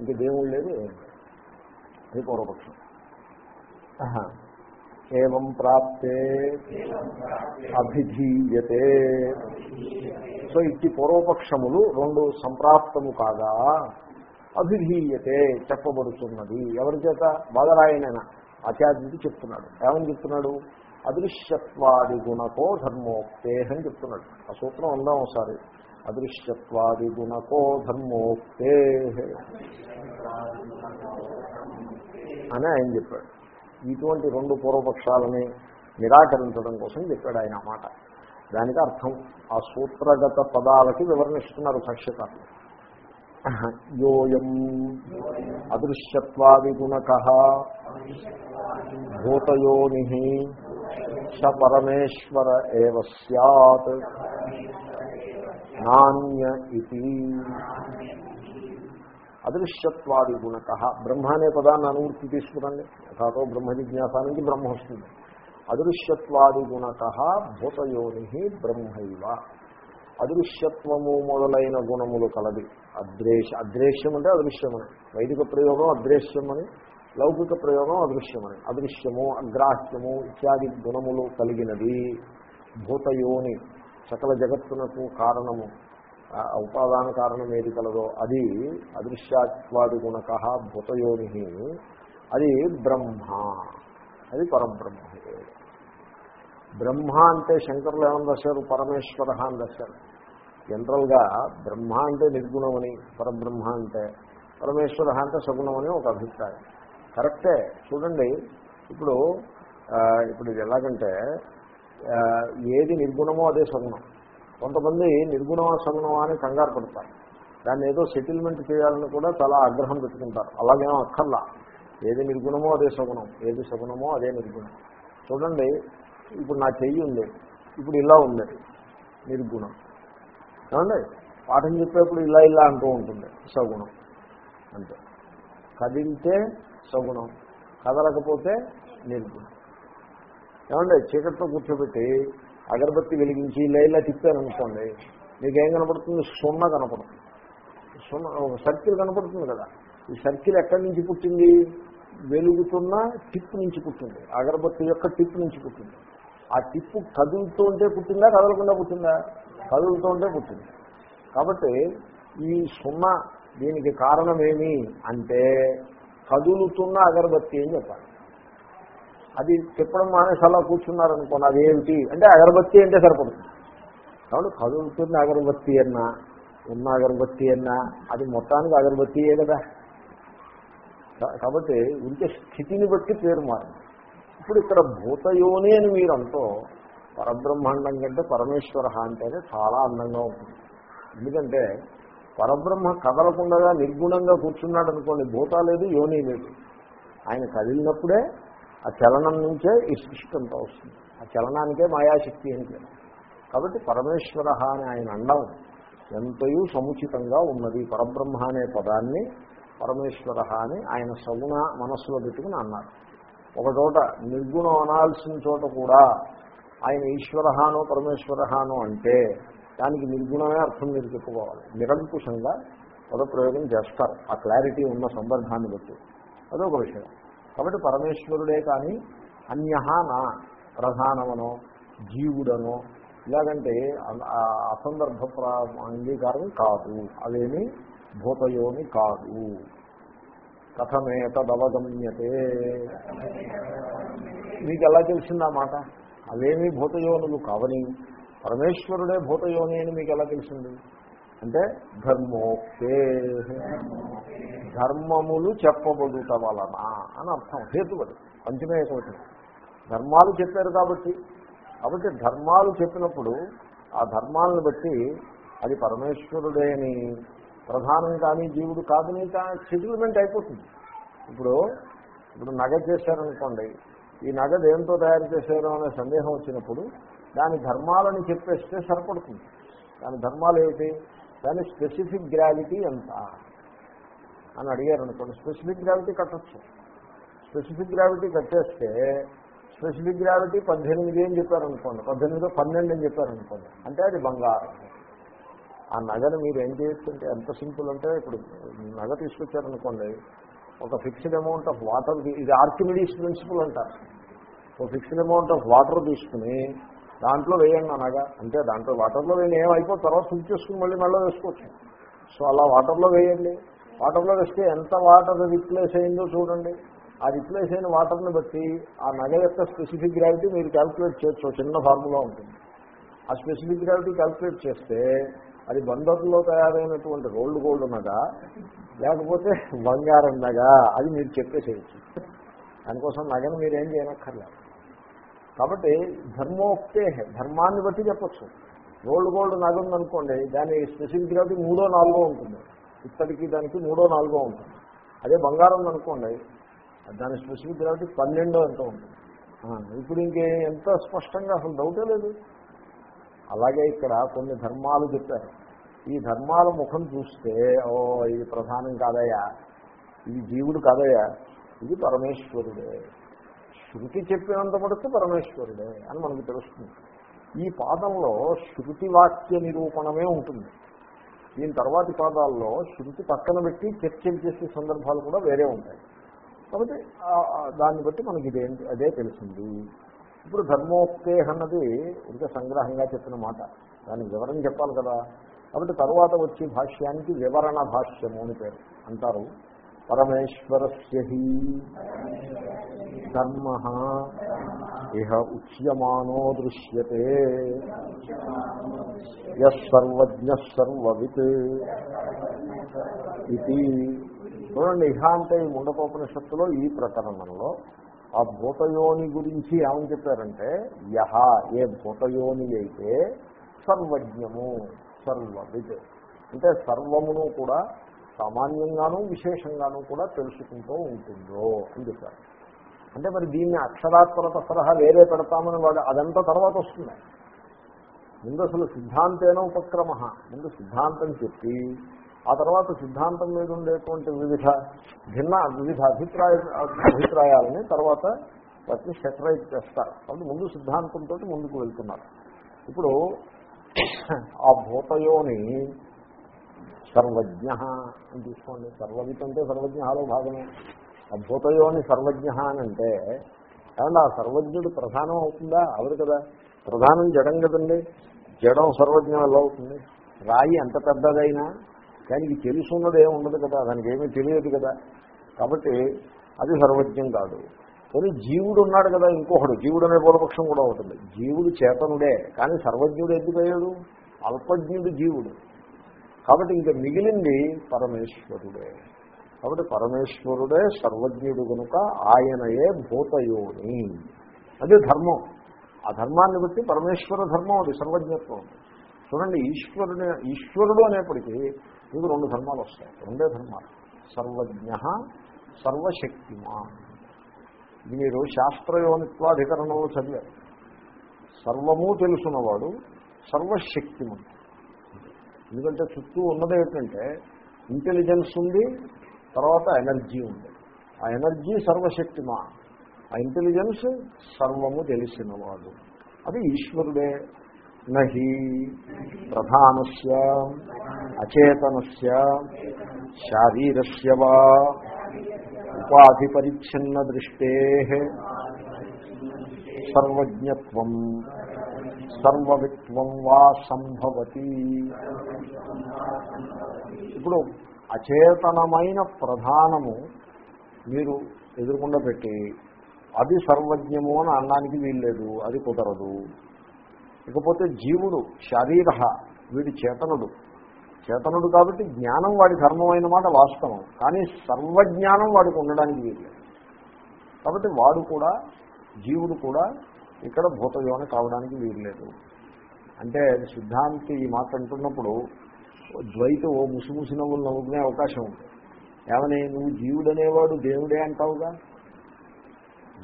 ఇంక దేవుడు లేదు అది పూర్వపక్షం. ఏమం ఏం ప్రాప్తే అభిధీయతే. సో ఇట్టి పూర్వపక్షములు రెండు సంప్రాప్తము కాగా అభిధీయతే చెప్పబడుతున్నది. ఎవరి చేత? బాధరాయణ ఆచార్యుడు చెప్తున్నాడు. ఏమని చెప్తున్నాడు? అదృశ్యత్వాది గుణకో ధర్మోక్తేహం చెప్తున్నాడు. ఆ సూత్రం ఉందాం ఒకసారి. అదృశ్యత్వాది గుణకో ధర్మోక్తే అని ఆయన చెప్పాడు. ఇటువంటి రెండు పూర్వపక్షాలని నిరాకరించడం కోసం చెప్పాడు ఆయన మాట. దానికి అర్థం ఆ సూత్రగత పదాలకి వివరణిస్తున్నారు భాష్యకారులు యోయం. అదృశ్యత్వాది గుణక భూతయోని స పరమేశ్వర ఏవ సత్ నాణ్య ఇది అదృశ్యత్వాది గుణక. బ్రహ్మ అనే పదాన్ని అనువృత్తి తీసుకురండి. యథాతో బ్రహ్మ జిజ్ఞాస నుంచి బ్రహ్మ వస్తుంది. అదృశ్యత్వాది గుణక భూతయోని బ్రహ్మైవ. అదృశ్యత్వము మొదలైన గుణములు కలది. అద్రేష అద్రేశ్యం అంటే అదృశ్యమని. వైదిక ప్రయోగం అద్రేశ్యమని లౌకిక ప్రయోగం అదృశ్యమని. అదృశ్యము అగ్రాహ్యము ఇత్యాది గుణములు కలిగినది భూతయోని సకల జగత్తునకు కారణము. ఉపాదాన కారణం ఏది కలదో అది అదృశ్యాత్వాది గుణక భూతయోని. అది బ్రహ్మ. అది పరబ్రహ్మ. బ్రహ్మ అంటే శంకరులు ఏమని రాశారు? పరమేశ్వర అని రాశారు. జనరల్గా బ్రహ్మ అంటే నిర్గుణమని పరబ్రహ్మ అంటే పరమేశ్వర అంటే సగుణమని ఒక అభిప్రాయం. కరెక్టే. చూడండి ఇప్పుడు ఇప్పుడు ఇది ఎలాగంటే ఏది నిర్గుణమో అదే సగుణం. కొంతమంది నిర్గుణమా సగుణమా అని కంగారు పడతారు. దాన్ని ఏదో సెటిల్మెంట్ చేయాలని కూడా చాలా ఆగ్రహం పెట్టుకుంటారు. అలాగేమో అక్కర్లా. ఏది నిర్గుణమో అదే సగుణం. ఏది సగుణమో అదే నిర్గుణం. చూడండి ఇప్పుడు నా చెయ్యి ఉంది. ఇప్పుడు ఇలా ఉంది. నిర్గుణం. ఏమండి? పాఠం చెప్పేప్పుడు ఇలా ఇలా అంటూ ఉంటుంది. సగుణం. అంతే. కదిలితే సగుణం. కదలకపోతే నిర్గుణం. ఏమండి చీకట్లో కూర్చోబెట్టి అగరబత్తి వెలిగించి లైలా తిప్పారనుకోండి మీకేం కనపడుతుంది? సున్న కనపడుతుంది. సున్న సర్కిల్ కనపడుతుంది కదా. ఈ సర్కిల్ ఎక్కడి నుంచి పుట్టింది? వెలుగుతున్న టిప్ నుంచి పుట్టింది. అగరబత్తి యొక్క టిప్ నుంచి పుట్టింది. ఆ టిప్పు కదులుతూ ఉంటే పుట్టిందా కదలకుండా పుట్టిందా? కదులుతూ ఉంటే పుట్టింది. కాబట్టి ఈ సున్న దీనికి కారణమేమి అంటే కదులుతున్న అగరబత్తి అని చెప్పాలి. అది చెప్పడం మానేసి అలా కూర్చున్నారనుకోండి అదేమిటి? అంటే అగరబత్తి అంటే సరిపడుతుంది కాబట్టి కదులుతున్న అగరబత్తి అన్నా ఉన్న అగరబత్తి అన్నా అది మొత్తానికి అగరబత్తియే కదా. కాబట్టి ఉంటే స్థితిని బట్టి పేరు మారింది. ఇప్పుడు ఇక్కడ భూతయోని అని మీరంతో పరబ్రహ్మాండం కంటే పరమేశ్వర అంటేనే చాలా అందంగా ఉంటుంది. ఎందుకంటే పరబ్రహ్మ కదలకుండా నిర్గుణంగా కూర్చున్నాడు అనుకోండి భూత లేదు యోని లేదు ఆయన కదిలినప్పుడే ఆ చలనం నుంచే ఈ సృష్టి అంతా వస్తుంది. ఆ చలనానికే మాయాశక్తి అంటే కాబట్టి పరమేశ్వర అని ఆయన అండం ఎంతయూ సముచితంగా ఉన్నది. పరబ్రహ్మ అనే పదాన్ని పరమేశ్వర అని ఆయన సగుణ మనస్సులో పెట్టుకుని అన్నారు. ఒక చోట నిర్గుణం అనాల్సిన చోట కూడా ఆయన ఈశ్వరహానో పరమేశ్వరహానో అంటే దానికి నిర్గుణమే అర్థం మీరు చెప్పుకోవాలి. నిరంకుశంగా పదప్రయోగం చేస్తారు. ఆ క్లారిటీ ఉన్న సందర్భాన్ని బట్టి. అదొక విషయం. కాబట్టి పరమేశ్వరుడే కానీ అన్యహ నా ప్రధానమనో జీవుడనో ఇలాగంటే అసందర్భ అంగీకారం కాదు. అదేమి భూతయోని కాదు. కథమేతదవగమ్యతే మీకు ఎలా తెలిసింది ఆ మాట? అవేమీ భూతయోనులు కావని. పరమేశ్వరుడే భూతయోని అని మీకు ఎలా తెలిసింది? అంటే ధర్మోక్తే. ధర్మములు చెప్పబడుట వలన అని అర్థం హేతుబడి పంచమే ధర్మాలు చెప్పారు కాబట్టి. కాబట్టి ధర్మాలు చెప్పినప్పుడు ఆ ధర్మాలను బట్టి అది పరమేశ్వరుడేని ప్రధానం కానీ జీవుడు కాదని సెటిల్మెంట్ అయిపోతుంది. ఇప్పుడు ఇప్పుడు నగ చేశారనుకోండి ఈ నగ దేంతో తయారు చేశారు అనే సందేహం వచ్చినప్పుడు దాని ధర్మాలని చెప్పేస్తే సరిపడుతుంది. దాని ధర్మాలు ఏమిటి? దాని స్పెసిఫిక్ గ్రావిటీ ఎంత? అని అడిగారు అనుకోండి స్పెసిఫిక్ గ్రావిటీ కట్టచ్చు. స్పెసిఫిక్ గ్రావిటీ కట్టేస్తే స్పెసిఫిక్ గ్రావిటీ పద్దెనిమిది అని చెప్పారనుకోండి పద్దెనిమిది పన్నెండు అని చెప్పారనుకోండి అంటే అది బంగారం. ఆ నగను మీరు ఏం చేయొచ్చంటే ఎంత సింపుల్ అంటే ఇప్పుడు నగ తీసుకొచ్చారనుకోండి ఒక ఫిక్స్డ్ అమౌంట్ ఆఫ్ వాటర్ ఇది ఆర్కిమిడీస్ ప్రిన్సిపల్ అంటారు. ఒక ఫిక్స్డ్ అమౌంట్ ఆఫ్ వాటర్ తీసుకుని దాంట్లో వేయండి ఆ నగ అంటే దాంట్లో వాటర్లో వేయండి ఏమైపోయి తర్వాత ఫుల్ చేసుకుని మళ్ళీ మళ్ళీ వేసుకోవచ్చు. సో అలా వాటర్లో వేయండి. వాటర్లో వేస్తే ఎంత వాటర్ రిప్లేస్ అయిందో చూడండి. ఆ రిప్లేస్ అయిన వాటర్ని బట్టి ఆ నగ యొక్క స్పెసిఫిక్ గ్రావిటీ మీరు క్యాల్కులేట్ చేయొచ్చు. చిన్న ఫార్ములా ఉంటుంది. ఆ స్పెసిఫిక్ గ్రావిటీ క్యాల్కులేట్ చేస్తే అది బందర్లో తయారైనటువంటి రోల్డ్ గోల్డ్ ఉన్నదా లేకపోతే బంగారం నగ అది మీరు చెప్పేసేయచ్చు. దానికోసం నగను మీరేం చేయనక్కర్లేదు. కాబట్టి ధర్మోక్తే ధర్మాన్ని బట్టి చెప్పచ్చు. రోల్డ్ గోల్డ్ నగ ఉందనుకోండి దాని స్పెసిఫిక్ గ్రావిటీ మూడో నాలుగో ఉంటుంది. ఇత్తడికి దానికి మూడో నాలుగో ఉంటుంది. అదే బంగారం అనుకోండి దాని స్పెసిఫిక్ గ్రావిటీ పన్నెండో ఎంతో ఉంటుంది. ఇప్పుడు ఇంకే ఎంత స్పష్టంగా అసలు డౌటే లేదు. అలాగే ఇక్కడ కొన్ని ధర్మాలు చెప్పారు. ఈ ధర్మాల ముఖం చూస్తే ఓ ఇది ప్రధానం కాదయ్యా ఇది జీవుడు కాదయ్యా ఇది పరమేశ్వరుడే. శృతి చెప్పినంత మటుకు పరమేశ్వరుడే అని మనకు తెలుస్తుంది. ఈ పాదంలో శృతి వాక్య నిరూపణమే ఉంటుంది. దీని తర్వాతి పాదాల్లో శృతి పక్కన పెట్టి చర్చలు చేసే సందర్భాలు కూడా వేరే ఉంటాయి. కాబట్టి దాన్ని బట్టి మనకి ఇదే అదే తెలిసింది ఇప్పుడు ధర్మోక్తే అన్నది ఇంకా సంగ్రహంగా చెప్పిన మాట. దాని వివరణ చెప్పాలి కదా. కాబట్టి తర్వాత వచ్చే భాష్యానికి వివరణ భాష్యము అని పేరు అంటారు. పరమేశ్వరస్య ధర్మ ఇహ ఉచ్యమానో దృశ్యతే. యర్వజ్ఞ ఇది. చూడండి ఇహ అంటే ఈ ముండకోపనిషత్తులో ఈ ప్రకరణంలో ఆ భూతయోని గురించి ఏమని చెప్పారంటే యహ ఏ భూతయోని అయితే సర్వజ్ఞము సర్వవిద్ అంటే సర్వమును కూడా సామాన్యంగాను విశేషంగాను కూడా తెలుసుకుంటూ ఉంటుందో అని చెప్పారు. అంటే మరి దీన్ని అక్షరాత్మక సలహా వేరే పెడతామని వాడు అదంతా తర్వాత వస్తుంది. ముందు అసలు సిద్ధాంతేన ఉపక్రమ. ముందు సిద్ధాంతం చెప్పి ఆ తర్వాత సిద్ధాంతం మీద ఉండేటువంటి వివిధ భిన్న వివిధ అభిప్రాయ అభిప్రాయాలని తర్వాత వాటిని సెటరైట్ చేస్తారు. కాబట్టి ముందు సిద్ధాంతంతో ముందుకు వెళ్తున్నారు. ఇప్పుడు ఆ భూతయోని సర్వజ్ఞ అని తీసుకోండి సర్వజ్ఞ అంటే సర్వజ్ఞలో భాగమే. అద్భుతయోని సర్వజ్ఞ అని అంటే ఏమన్నా ఆ సర్వజ్ఞుడు ప్రధానం అవుతుందా? అవరు కదా. ప్రధానం జడం కదండి. జడం సర్వజ్ఞం ఎలా అవుతుంది? రాయి ఎంత పెద్దదైనా దానికి తెలుసున్నది ఏమి ఉండదు కదా. దానికి ఏమీ తెలియదు కదా. కాబట్టి అది సర్వజ్ఞం కాదు. కానీ జీవుడు ఉన్నాడు కదా ఇంకొకడు. జీవుడు అనే పూర్వపక్షం కూడా ఉంటుంది జీవుడు చేతనుడే కానీ సర్వజ్ఞుడు ఎందుకయ్యాడు అల్పజ్ఞుడు జీవుడు. కాబట్టి ఇంకా మిగిలింది పరమేశ్వరుడే. కాబట్టి పరమేశ్వరుడే సర్వజ్ఞుడు కనుక ఆయనయే భూతయోని. అదే ధర్మం. ఆ ధర్మాన్ని బట్టి పరమేశ్వర ధర్మం అది సర్వజ్ఞత్వం. చూడండి ఈశ్వరుడు ఈశ్వరుడు అనేప్పటికీ మీకు రెండు ధర్మాలు వస్తాయి. రెండే ధర్మాలు. సర్వజ్ఞ సర్వశక్తిమాన్ ఇది మీరు శాస్త్రయోనిత్వాధికరణంలో చదివారు. సర్వము తెలుసున్నవాడు సర్వశక్తిమంతుడు. ఎందుకంటే చుట్టూ ఉన్నది ఏంటంటే ఇంటెలిజెన్స్ ఉంది తర్వాత ఎనర్జీ ఉంది. ఆ ఎనర్జీ సర్వశక్తిమా. ఆ ఇంటెలిజెన్స్ సర్వము తెలిసినవాడు. అది ఈశ్వరుడే. నహి ప్రధానస్య అచేతనస్య శారీరస్య వా ఉపాధి పరిచ్ఛిన్న దృష్టే సర్వజ్ఞత్వం సర్వవిత్వం వా సంభవతి. ఇప్పుడు అచేతనమైన ప్రధానము మీరు ఎదురుకుండా పెట్టి అది సర్వజ్ఞము అని అనడానికి వీల్లేదు అది కుదరదు. ఇకపోతే జీవుడు శరీర వీడి చేతనుడు. చేతనుడు కాబట్టి జ్ఞానం వాడి ధర్మమైన మాట వాస్తవం కానీ సర్వజ్ఞానం వాడికి ఉండడానికి వీల్లేదు. కాబట్టి వాడు కూడా జీవుడు కూడా ఇక్కడ భూతయోని కావడానికి వీల్లేదు. అంటే సిద్ధాంతి ఈ మాట అంటున్నప్పుడు ద్వైత ఓ ముసిముసి నవ్వులు నవ్వుకునే అవకాశం ఉంది. ఏమని? నువ్వు జీవుడు అనేవాడు దేవుడే అంటావుగా?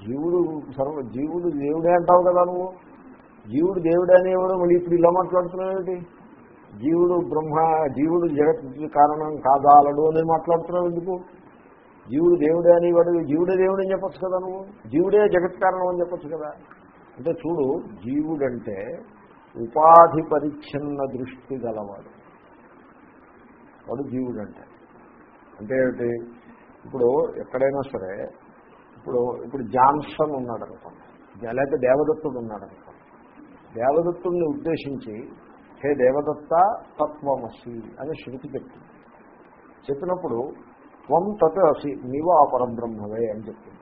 జీవుడు సర్వ జీవుడు దేవుడే అంటావు కదా నువ్వు? జీవుడు దేవుడే అనేవాడు మళ్ళీ ఇప్పుడు ఇలా మాట్లాడుతున్నావు జీవుడు బ్రహ్మ జీవుడు జగత్ కారణం కాదాలడు అని మాట్లాడుతున్నావు ఎందుకు? జీవుడు దేవుడే అనేవాడు జీవుడే దేవుడు అని చెప్పచ్చు కదా నువ్వు? జీవుడే జగత్ కారణం అని చెప్పచ్చు కదా? అంటే చూడు జీవుడంటే ఉపాధి పరిచ్ఛిన్న దృష్టి గలవాడు. వాడు జీవుడు అంటే అంటే ఏమిటి? ఇప్పుడు ఎక్కడైనా సరే ఇప్పుడు ఇప్పుడు జాన్సన్ ఉన్నాడు అనుకోండి లేకపోతే దేవదత్తుడు ఉన్నాడు అనుకోండి దేవదత్తుడిని ఉద్దేశించి హే దేవదత్త తత్వమసి అని శృతి చెప్తుంది చెప్పినప్పుడు త్వం తత్ అసి నీవు ఆ పరబ్రహ్మవే అని చెప్తుంది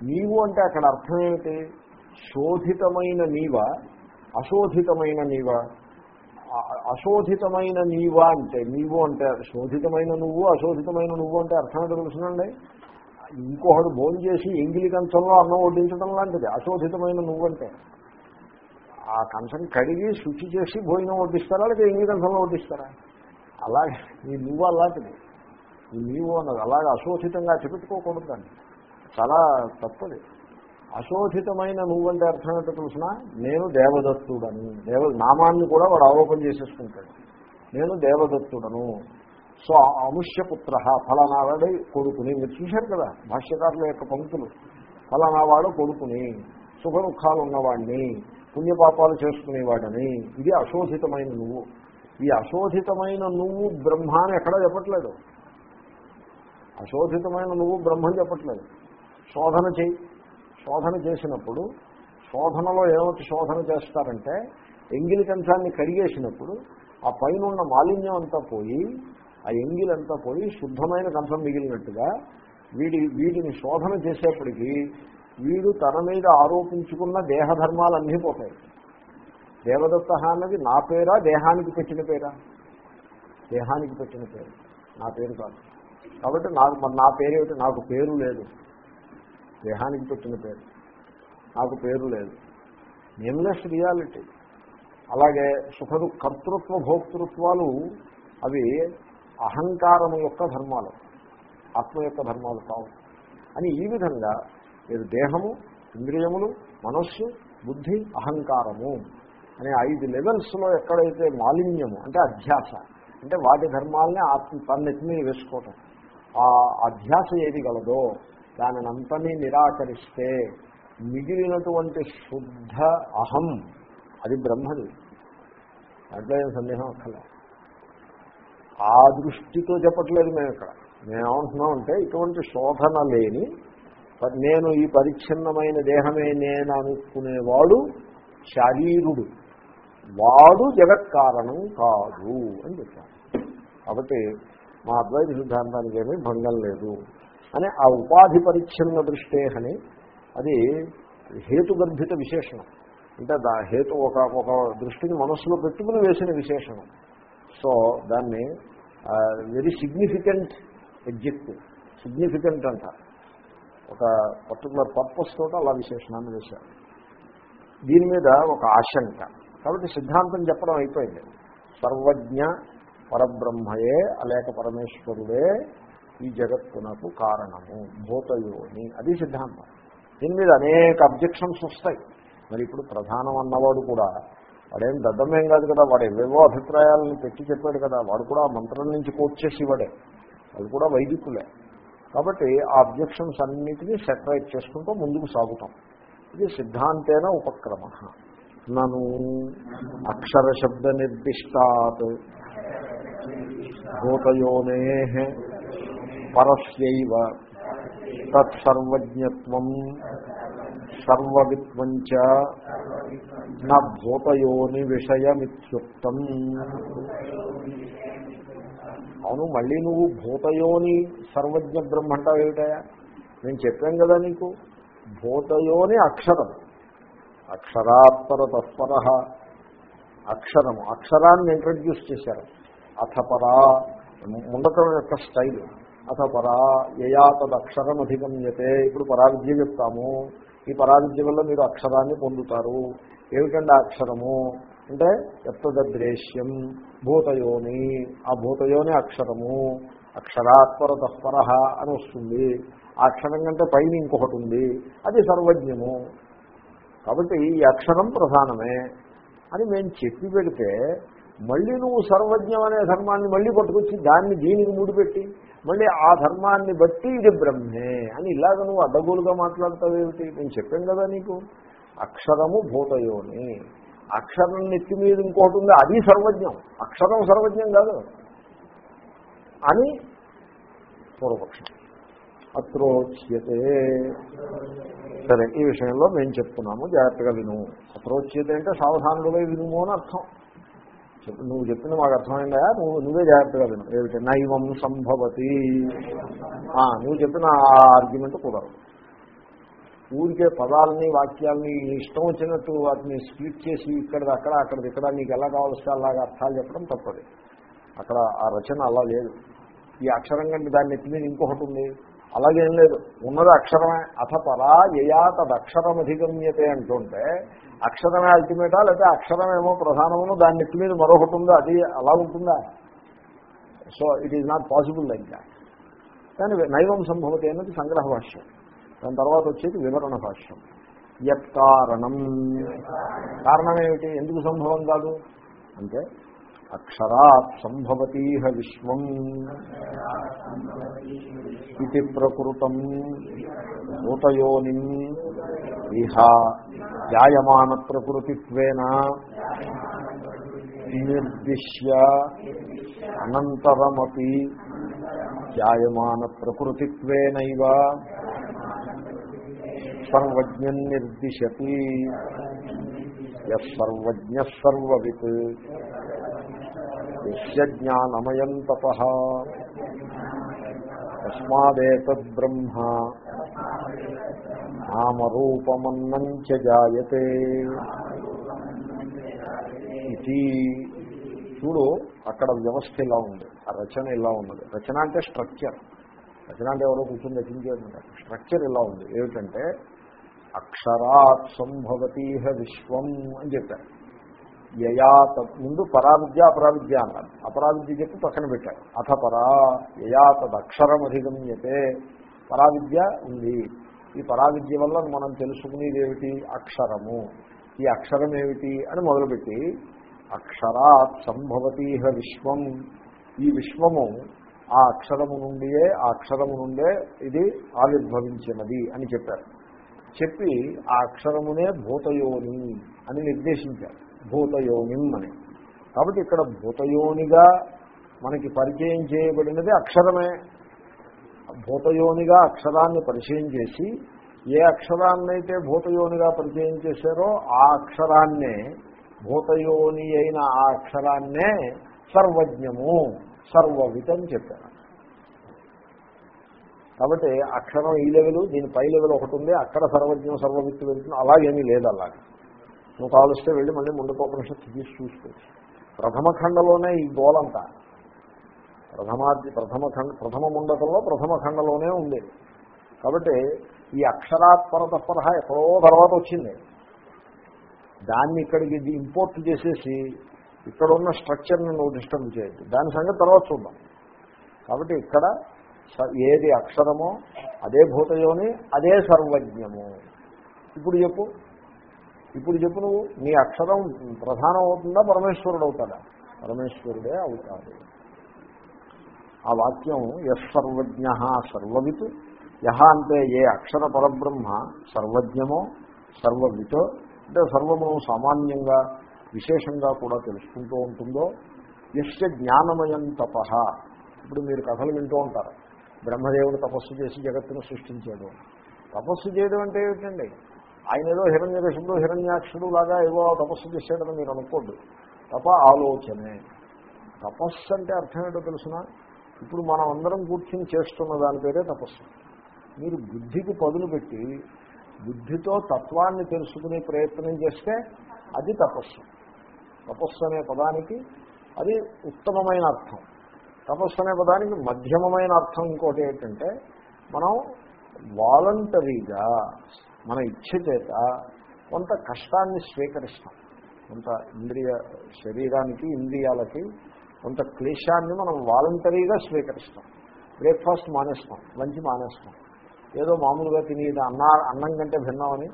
నీవు అంటే అక్కడ అర్థం ఏమిటి? శోధితమైన నీవ? అశోధితమైన నీవ? అశోధితమైన నీవా అంటే నీవు అంటే శోధితమైన నువ్వు అశోధితమైన నువ్వు అంటే అర్థం తెలుసునండి? ఇంకొకడు భోజనం చేసి ఎంగిలి కంచంలో అన్నం వడ్డించడం లాంటిది అశోధితమైన నువ్వంటే ఆ కంచం కడిగి శుచి చేసి భోజనం వడ్డిస్తారా లేదా ఎంగిలి కంచంలో వడ్డిస్తారా? అలాగే ఈ నువ్వు అలాంటిది. ఈ నీవు అన్నది అలాగే అశోధితంగా చెప్పెట్టుకోకూడదు దాన్ని. చాలా తప్పది. అశోధితమైన నువ్వంటే అర్థం ఏంటో తెలిసిన? నేను దేవదత్తుడని. దేవ నామాన్ని కూడా వాడు ఆరోపణ చేసేసుకుంటాడు. నేను దేవదత్తుడను. సో అముష్యపుత్ర ఫలానా వాడి కొడుకుని. మీరు చూశారు కదా భాష్యకారుల యొక్క పంక్తులు. ఫలానా వాడు కొడుకుని సుఖ దుఃఖాలు ఉన్నవాడిని పుణ్యపాపాలు చేసుకునేవాడని. ఇది అశోధితమైన నువ్వు. ఈ అశోధితమైన నువ్వు బ్రహ్మ అని ఎక్కడా చెప్పట్లేదు. అశోధితమైన నువ్వు బ్రహ్మని చెప్పట్లేదు. శోధన చేయి. శోధన చేసినప్పుడు శోధనలో ఏమిటి శోధన చేస్తారంటే ఎంగిలి కంచాన్ని కడిగేసినప్పుడు ఆ పైన ఉన్న మాలిన్యం అంతా పోయి ఆ ఎంగిలంతా పోయి శుద్ధమైన కంచం మిగిలినట్టుగా వీడి వీడిని శోధన చేసేప్పటికీ వీడు తన మీద ఆరోపించుకున్న దేహధర్మాలన్నీ పోతాయి. దేవదత్త అన్నది నా పేరా దేహానికి పెట్టిన పేరా? దేహానికి పెట్టిన పేరు. నా పేరు కాదు. కాబట్టి నాకు మరి నా పేరు ఏమిటి నాకు పేరు లేదు. దేహానికి పెట్టిన పేరు. నాకు పేరు లేదు. Nameless reality. అలాగే సుఖదు కర్తృత్వ భోక్తృత్వాలు అవి అహంకారము యొక్క ధర్మాలు. ఆత్మ యొక్క ధర్మాలు కావు. అని ఈ విధంగా మీరు దేహము ఇంద్రియములు మనస్సు బుద్ధి అహంకారము అనే ఐదు లెవెల్స్లో ఎక్కడైతే మాలిన్యము అంటే అధ్యాస అంటే వాటి ధర్మాలని ఆత్మ తన మీద వేసుకోవటం. ఆ అధ్యాస ఏది గలదో దానినంతని నిరాకరిస్తే మిగిలినటువంటి శుద్ధ అహం అది బ్రహ్మది. దాంట్లో ఏం సందేహం అక్కర్లే. ఆ దృష్టితో చెప్పట్లేదు మేము ఇక్కడ. మేమేమంటున్నాం అంటే ఇటువంటి శోధన లేని నేను ఈ పరిచ్ఛిన్నమైన దేహమే నేను అనుకునేవాడు శారీరుడు. వాడు జగత్ కారణం కాదు అని చెప్పాను కాబట్టి మా అద్వైత సిద్ధాంతానికి ఏమీ భంగం లేదు. అని ఆ ఉపాధి పరిచ్ఛిన్న దృష్టే అని అది హేతుగర్భిత విశేషణం. అంటే దా హేతు ఒక ఒక దృష్టిని మనస్సులో పెట్టుకుని వేసిన విశేషణం. సో దాన్ని వెరీ సిగ్నిఫికెంట్ ఎగ్జెక్టివ్ సిగ్నిఫికెంట్ అంట. ఒక పర్టికులర్ పర్పస్ తోట అలా విశేషణాన్ని వేశారు. దీని మీద ఒక ఆశంక కాబట్టి సిద్ధాంతం చెప్పడం అయిపోయింది. సర్వజ్ఞ పరబ్రహ్మయే అలేక పరమేశ్వరుడే ఈ జగత్తునకు కారణము భూతయోని అది సిద్ధాంతం. దీని మీద అనేక అబ్జెక్షన్స్ వస్తాయి. మరి ఇప్పుడు ప్రధానం అన్నవాడు కూడా వాడేం దద్దమేం కాదు కదా వాడు ఏవేవో అభిప్రాయాలను పెట్టి చెప్పాడు కదా వాడు కూడా ఆ మంత్రం నుంచి కోట్ చేసి వాడే వాళ్ళు కూడా వైదికులే. కాబట్టి ఆ అబ్జెక్షన్స్ అన్నిటినీ సెపరేట్ చేసుకుంటూ ముందుకు సాగుతాం. ఇది సిద్ధాంతేన ఉపక్రమ. నను అక్షరశబ్ద నిర్దిష్టాత్. భూతయోనే పరస్యవ. తత్సర్వజ్ఞత్వం సర్వవిత్వంచ నూతయోని విషయమిత్యుక్తం. అవును మళ్ళీ నువ్వు భూతయోని సర్వజ్ఞ బ్రహ్మ అంటావు ఏమిటయా నేను చెప్పాను కదా నీకు భూతయోని అక్షరం. అక్షరాత్పర తత్పర అక్షరము అక్షరాన్ని ఇంట్రడ్యూస్ చేశారు. అథపరా ముండకం యొక్క స్టైల్ అథపరా యయా తదక్షరం అధిగమ్యతే ఇప్పుడు పరావిద్య చెప్తాము. ఈ పరావిద్య వల్ల మీరు అక్షరాన్ని పొందుతారు. ఏమిటండి అక్షరము? అంటే ఎత్తద్రేశ్యం భూతయోని. ఆ భూతయోని అక్షరము. అక్షరాత్పర తత్పర అని వస్తుంది. ఆ అక్షరం కంటే పైన ఇంకొకటి ఉంది. అది సర్వజ్ఞము. కాబట్టి ఈ అక్షరం ప్రధానమే. అని మేము చెప్పి పెడితే మళ్ళీ నువ్వు సర్వజ్ఞం అనే ధర్మాన్ని మళ్ళీ పట్టుకొచ్చి దాన్ని దీనికి ముడిపెట్టి మళ్ళీ ఆ ధర్మాన్ని బట్టి ఇది బ్రహ్మే అని ఇలాగ నువ్వు అడ్డగోలుగా మాట్లాడతావేమిటి నేను చెప్పాను కదా నీకు. అక్షరము భూతయోని. అక్షరం నెత్తి మీద ఇంకోటి ఉంది అది సర్వజ్ఞం. అక్షరం సర్వజ్ఞం కాదు. అని పూర్వపక్షం. అత్రోచ్యతే సరే ఈ విషయంలో మేము చెప్తున్నాము జాగ్రత్తగా విను. అత్రోచ్యత అంటే సావధానుడుగా వినుము అని అర్థం. నువ్వు చెప్పింది మాకు అర్థమైందా? నువ్వు నువ్వే జాగ్రత్తగా విను. ఏమిటి? నైవం సంభవతి. నువ్వు చెప్పిన ఆ ఆర్గ్యుమెంట్ కుదరదు. ఊరికే పదాలని వాక్యాలని ఇష్టం వచ్చినట్టు వాటిని స్ప్లిట్ చేసి ఇక్కడ అక్కడ అక్కడిది ఇక్కడ నీకు ఎలా కావలిస్తే అలాగా అర్థాలు చెప్పడం తప్పది. అక్కడ ఆ రచన అలా లేదు. ఈ అక్షరం కంటే దాన్ని ఎత్తి మీద ఇంకొకటి ఉంది. అలాగేం లేదు. ఉన్నది అక్షరమే. అథ పరా యయా తదక్షరం అధిగమ్యతే అంటుంటే అక్షరమే అల్టిమేటా లేకపోతే అక్షరమేమో ప్రధానమును దాన్ని ఎత్తి మీద మరొకటి ఉందో? అది అలా ఉంటుందా? So it is not possible like that కానీ నైవం సంభవతి అన్నది సంగ్రహ భాష్యం. దాని తర్వాత వచ్చేది వివరణ భాష్యం. యత్ కారణం ఏమిటి ఎందుకు సంభవం కాదు? అంటే అక్షరాత్ సంభవతీహ విశ్వం ఇది ప్రకృతం భూతయోనిం ఇహ జాయమాన ప్రకృతిత్వేన నిర్దిశ్య అనంతరమపి జాయమాన ప్రకృతిత్వేనైవ సర్వజ్ఞం నిర్దిశతి సర్వజ్ఞ సర్వవిత్ యస్య జ్ఞానమయం తప తస్మాదేతద్బ్రహ్మ నామరూపమన్నం జాయతే. ఇది చూడు అక్కడ వ్యవస్థ ఇలా ఉంది ఆ రచన ఇలా ఉన్నది. రచన అంటే స్ట్రక్చర్. రచన అంటే ఎవరో కూర్చొని రచించేది స్ట్రక్చర్ ఇలా ఉంది. ఏమిటంటే అక్షరాత్ సంభవతీహ విశ్వం అని చెప్పారు. యయా తద్ ముందు పరావిద్య అపరావిద్య అన్నారు. అపరావిద్య చెప్పి పక్కన పెట్టారు. అథ పరా యయా తదక్షరం అధిగమ్యతే పరావిద్య ఉంది. ఈ పరావిద్య వల్ల మనం తెలుసుకునేది ఏమిటి అక్షరము. ఈ అక్షరం ఏమిటి అని మొదలుపెట్టి అక్షరాత్ సంభవతీహ విశ్వం. ఈ విశ్వము ఆ అక్షరము నుండియే ఆ అక్షరము నుండే ఇది ఆవిర్భవించినది అని చెప్పారు. చెప్పి ఆ అక్షరమునే భూతయోని అని నిర్దేశించారు. భూతయోనిం అని. కాబట్టి ఇక్కడ భూతయోనిగా మనకి పరిచయం చేయబడినది అక్షరమే. భూతయోనిగా అక్షరాన్ని పరిచయం చేసి ఏ అక్షరాన్నైతే భూతయోనిగా పరిచయం చేశారో ఆ అక్షరాన్నే భూతయోని అయిన ఆ అక్షరాన్నే సర్వజ్ఞము సర్వవితం అని చెప్పారు. కాబట్టి అక్షరం ఈ లెవెల్ దీని పై లెవెల్ ఒకటి ఉంది అక్కడ సర్వజ్ఞం సర్వవిత్తు వెళ్తుంది అలాగేమీ లేదు అలాగే. నువ్వు కావలిస్తే వెళ్ళి మళ్ళీ ముందుకోపనిషత్తు తీసి చూసుకోవచ్చు ప్రథమ ఖండలోనే ఈ గోలంతా ప్రథమాది ప్రథమ ఖండ ప్రథమ ముండకంలో ప్రథమ ఖండలోనే ఉంది. కాబట్టి ఈ అక్షరాత్పరత తప్పరహ ఎక్కడో తర్వాత వచ్చింది. దాన్ని ఇక్కడికి ఇంపోర్ట్ చేసేసి ఇక్కడ ఉన్న స్ట్రక్చర్ని నువ్వు డిస్టర్బ్ చేయద్దు. దాని సంగతి తర్వాత చూద్దాం. కాబట్టి ఇక్కడ స- ఏది అక్షరమో అదే భూతయోని అదే సర్వజ్ఞము. ఇప్పుడు చెప్పు. ఇప్పుడు చెప్పు నువ్వు. నీ అక్షరం ప్రధానం అవుతుందా పరమేశ్వరుడు అవుతాడా? పరమేశ్వరుడే అవుతాడు. ఆ వాక్యం ఎస్ సర్వజ్ఞ సర్వవిత్. యహ అంటే ఏ అక్షర పరబ్రహ్మ సర్వజ్ఞమో సర్వవితో. అంటే సర్వము సామాన్యంగా విశేషంగా కూడా తెలుసుకుంటూ ఉంటుందో. ఎస్య జ్ఞానమయం తప. ఇప్పుడు మీరు కథలు వింటూ ఉంటారు. బ్రహ్మదేవుడు తపస్సు చేసి జగత్తును సృష్టించాడు. తపస్సు చేయడం అంటే ఏమిటండి? ఆయన ఏదో హిరణ్యకశుడు హిరణ్యాక్షుడు లాగా ఏవో తపస్సు చేశాడని మీరు అనుకోద్దు. తప ఆలోచనే. తపస్సు అంటే అర్థం ఏంటో తెలుసిన? ఇప్పుడు మనం అందరం కూర్చుని చేస్తున్న దాని పేరే తపస్సు. మీరు బుద్ధికి పదులు పెట్టి బుద్ధితో తత్వాన్ని తెలుసుకునే ప్రయత్నం చేస్తే అది తపస్సు. తపస్సు అనే పదానికి అది ఉత్తమమైన అర్థం. తపస్సు అనే పదానికి మధ్యమమైన అర్థం ఇంకోటి ఏంటంటే మనం వాలంటరీగా మన ఇచ్చ చేత కొంత కష్టాన్ని స్వీకరిస్తాం. కొంత ఇంద్రియ శరీరానికి ఇంద్రియాలకి కొంత క్లేశాన్ని మనం వాలంటరీగా స్వీకరిస్తాం. Breakfast మానేస్తాం lunch మానేస్తాం. ఏదో మామూలుగా తినేది అన్న అన్నం కంటే భిన్నమని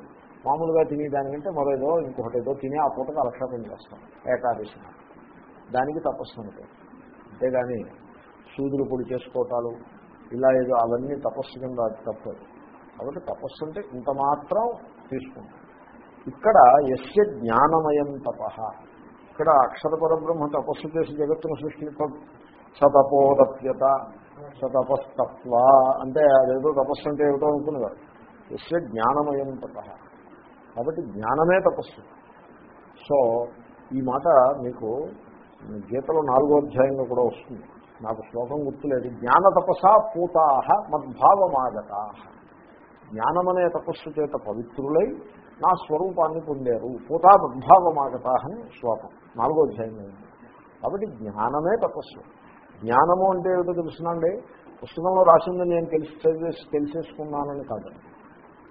మామూలుగా తినేదానికంటే మరేదో ఇంకొకటి ఏదో తినే ఆ పూటకు అలక్షేపం చేస్తాం ఏకాదశి దానికి తపస్సు అంటే అంతేగాని సూదులు పొడి చేసుకోవటాలు ఇలా ఏదో అవన్నీ తపస్సు కింద తప్పదు. కాబట్టి తపస్సు అంటే ఇంత మాత్రం తీసుకుంటాం. ఇక్కడ ఎస్య జ్ఞానమయం తప. ఇక్కడ అక్షర పరబ్రహ్మ తపస్సు చేసి జగత్తును సృష్టి సతపోదప్యత సతపస్తత్వ అంటే అదేదో తపస్సు అంటే ఏమిటో అనుకున్నారు. ఎస్య జ్ఞానమయం తప. కాబట్టి జ్ఞానమే తపస్సు. సో ఈ మాట మీకు గీతలో నాలుగో అధ్యాయంలో కూడా వస్తుంది. నాకు శ్లోకం గుర్తులేదు. జ్ఞాన తపసా పూతాహ మద్భావమాగతా. జ్ఞానమనే తపస్సు చేత పవిత్రులై నా స్వరూపాన్ని పొందారు. పోతా మద్భావమాగతా అని శ్లోకం. నాలుగో అధ్యాయం ఉంది కాబట్టి జ్ఞానమే తపస్సు. జ్ఞానము అంటే ఏమిటో తెలుసునండి? పుస్తకంలో రాసింది నేను తెలిసి చదివేసి తెలిసేసుకున్నానని కాదు.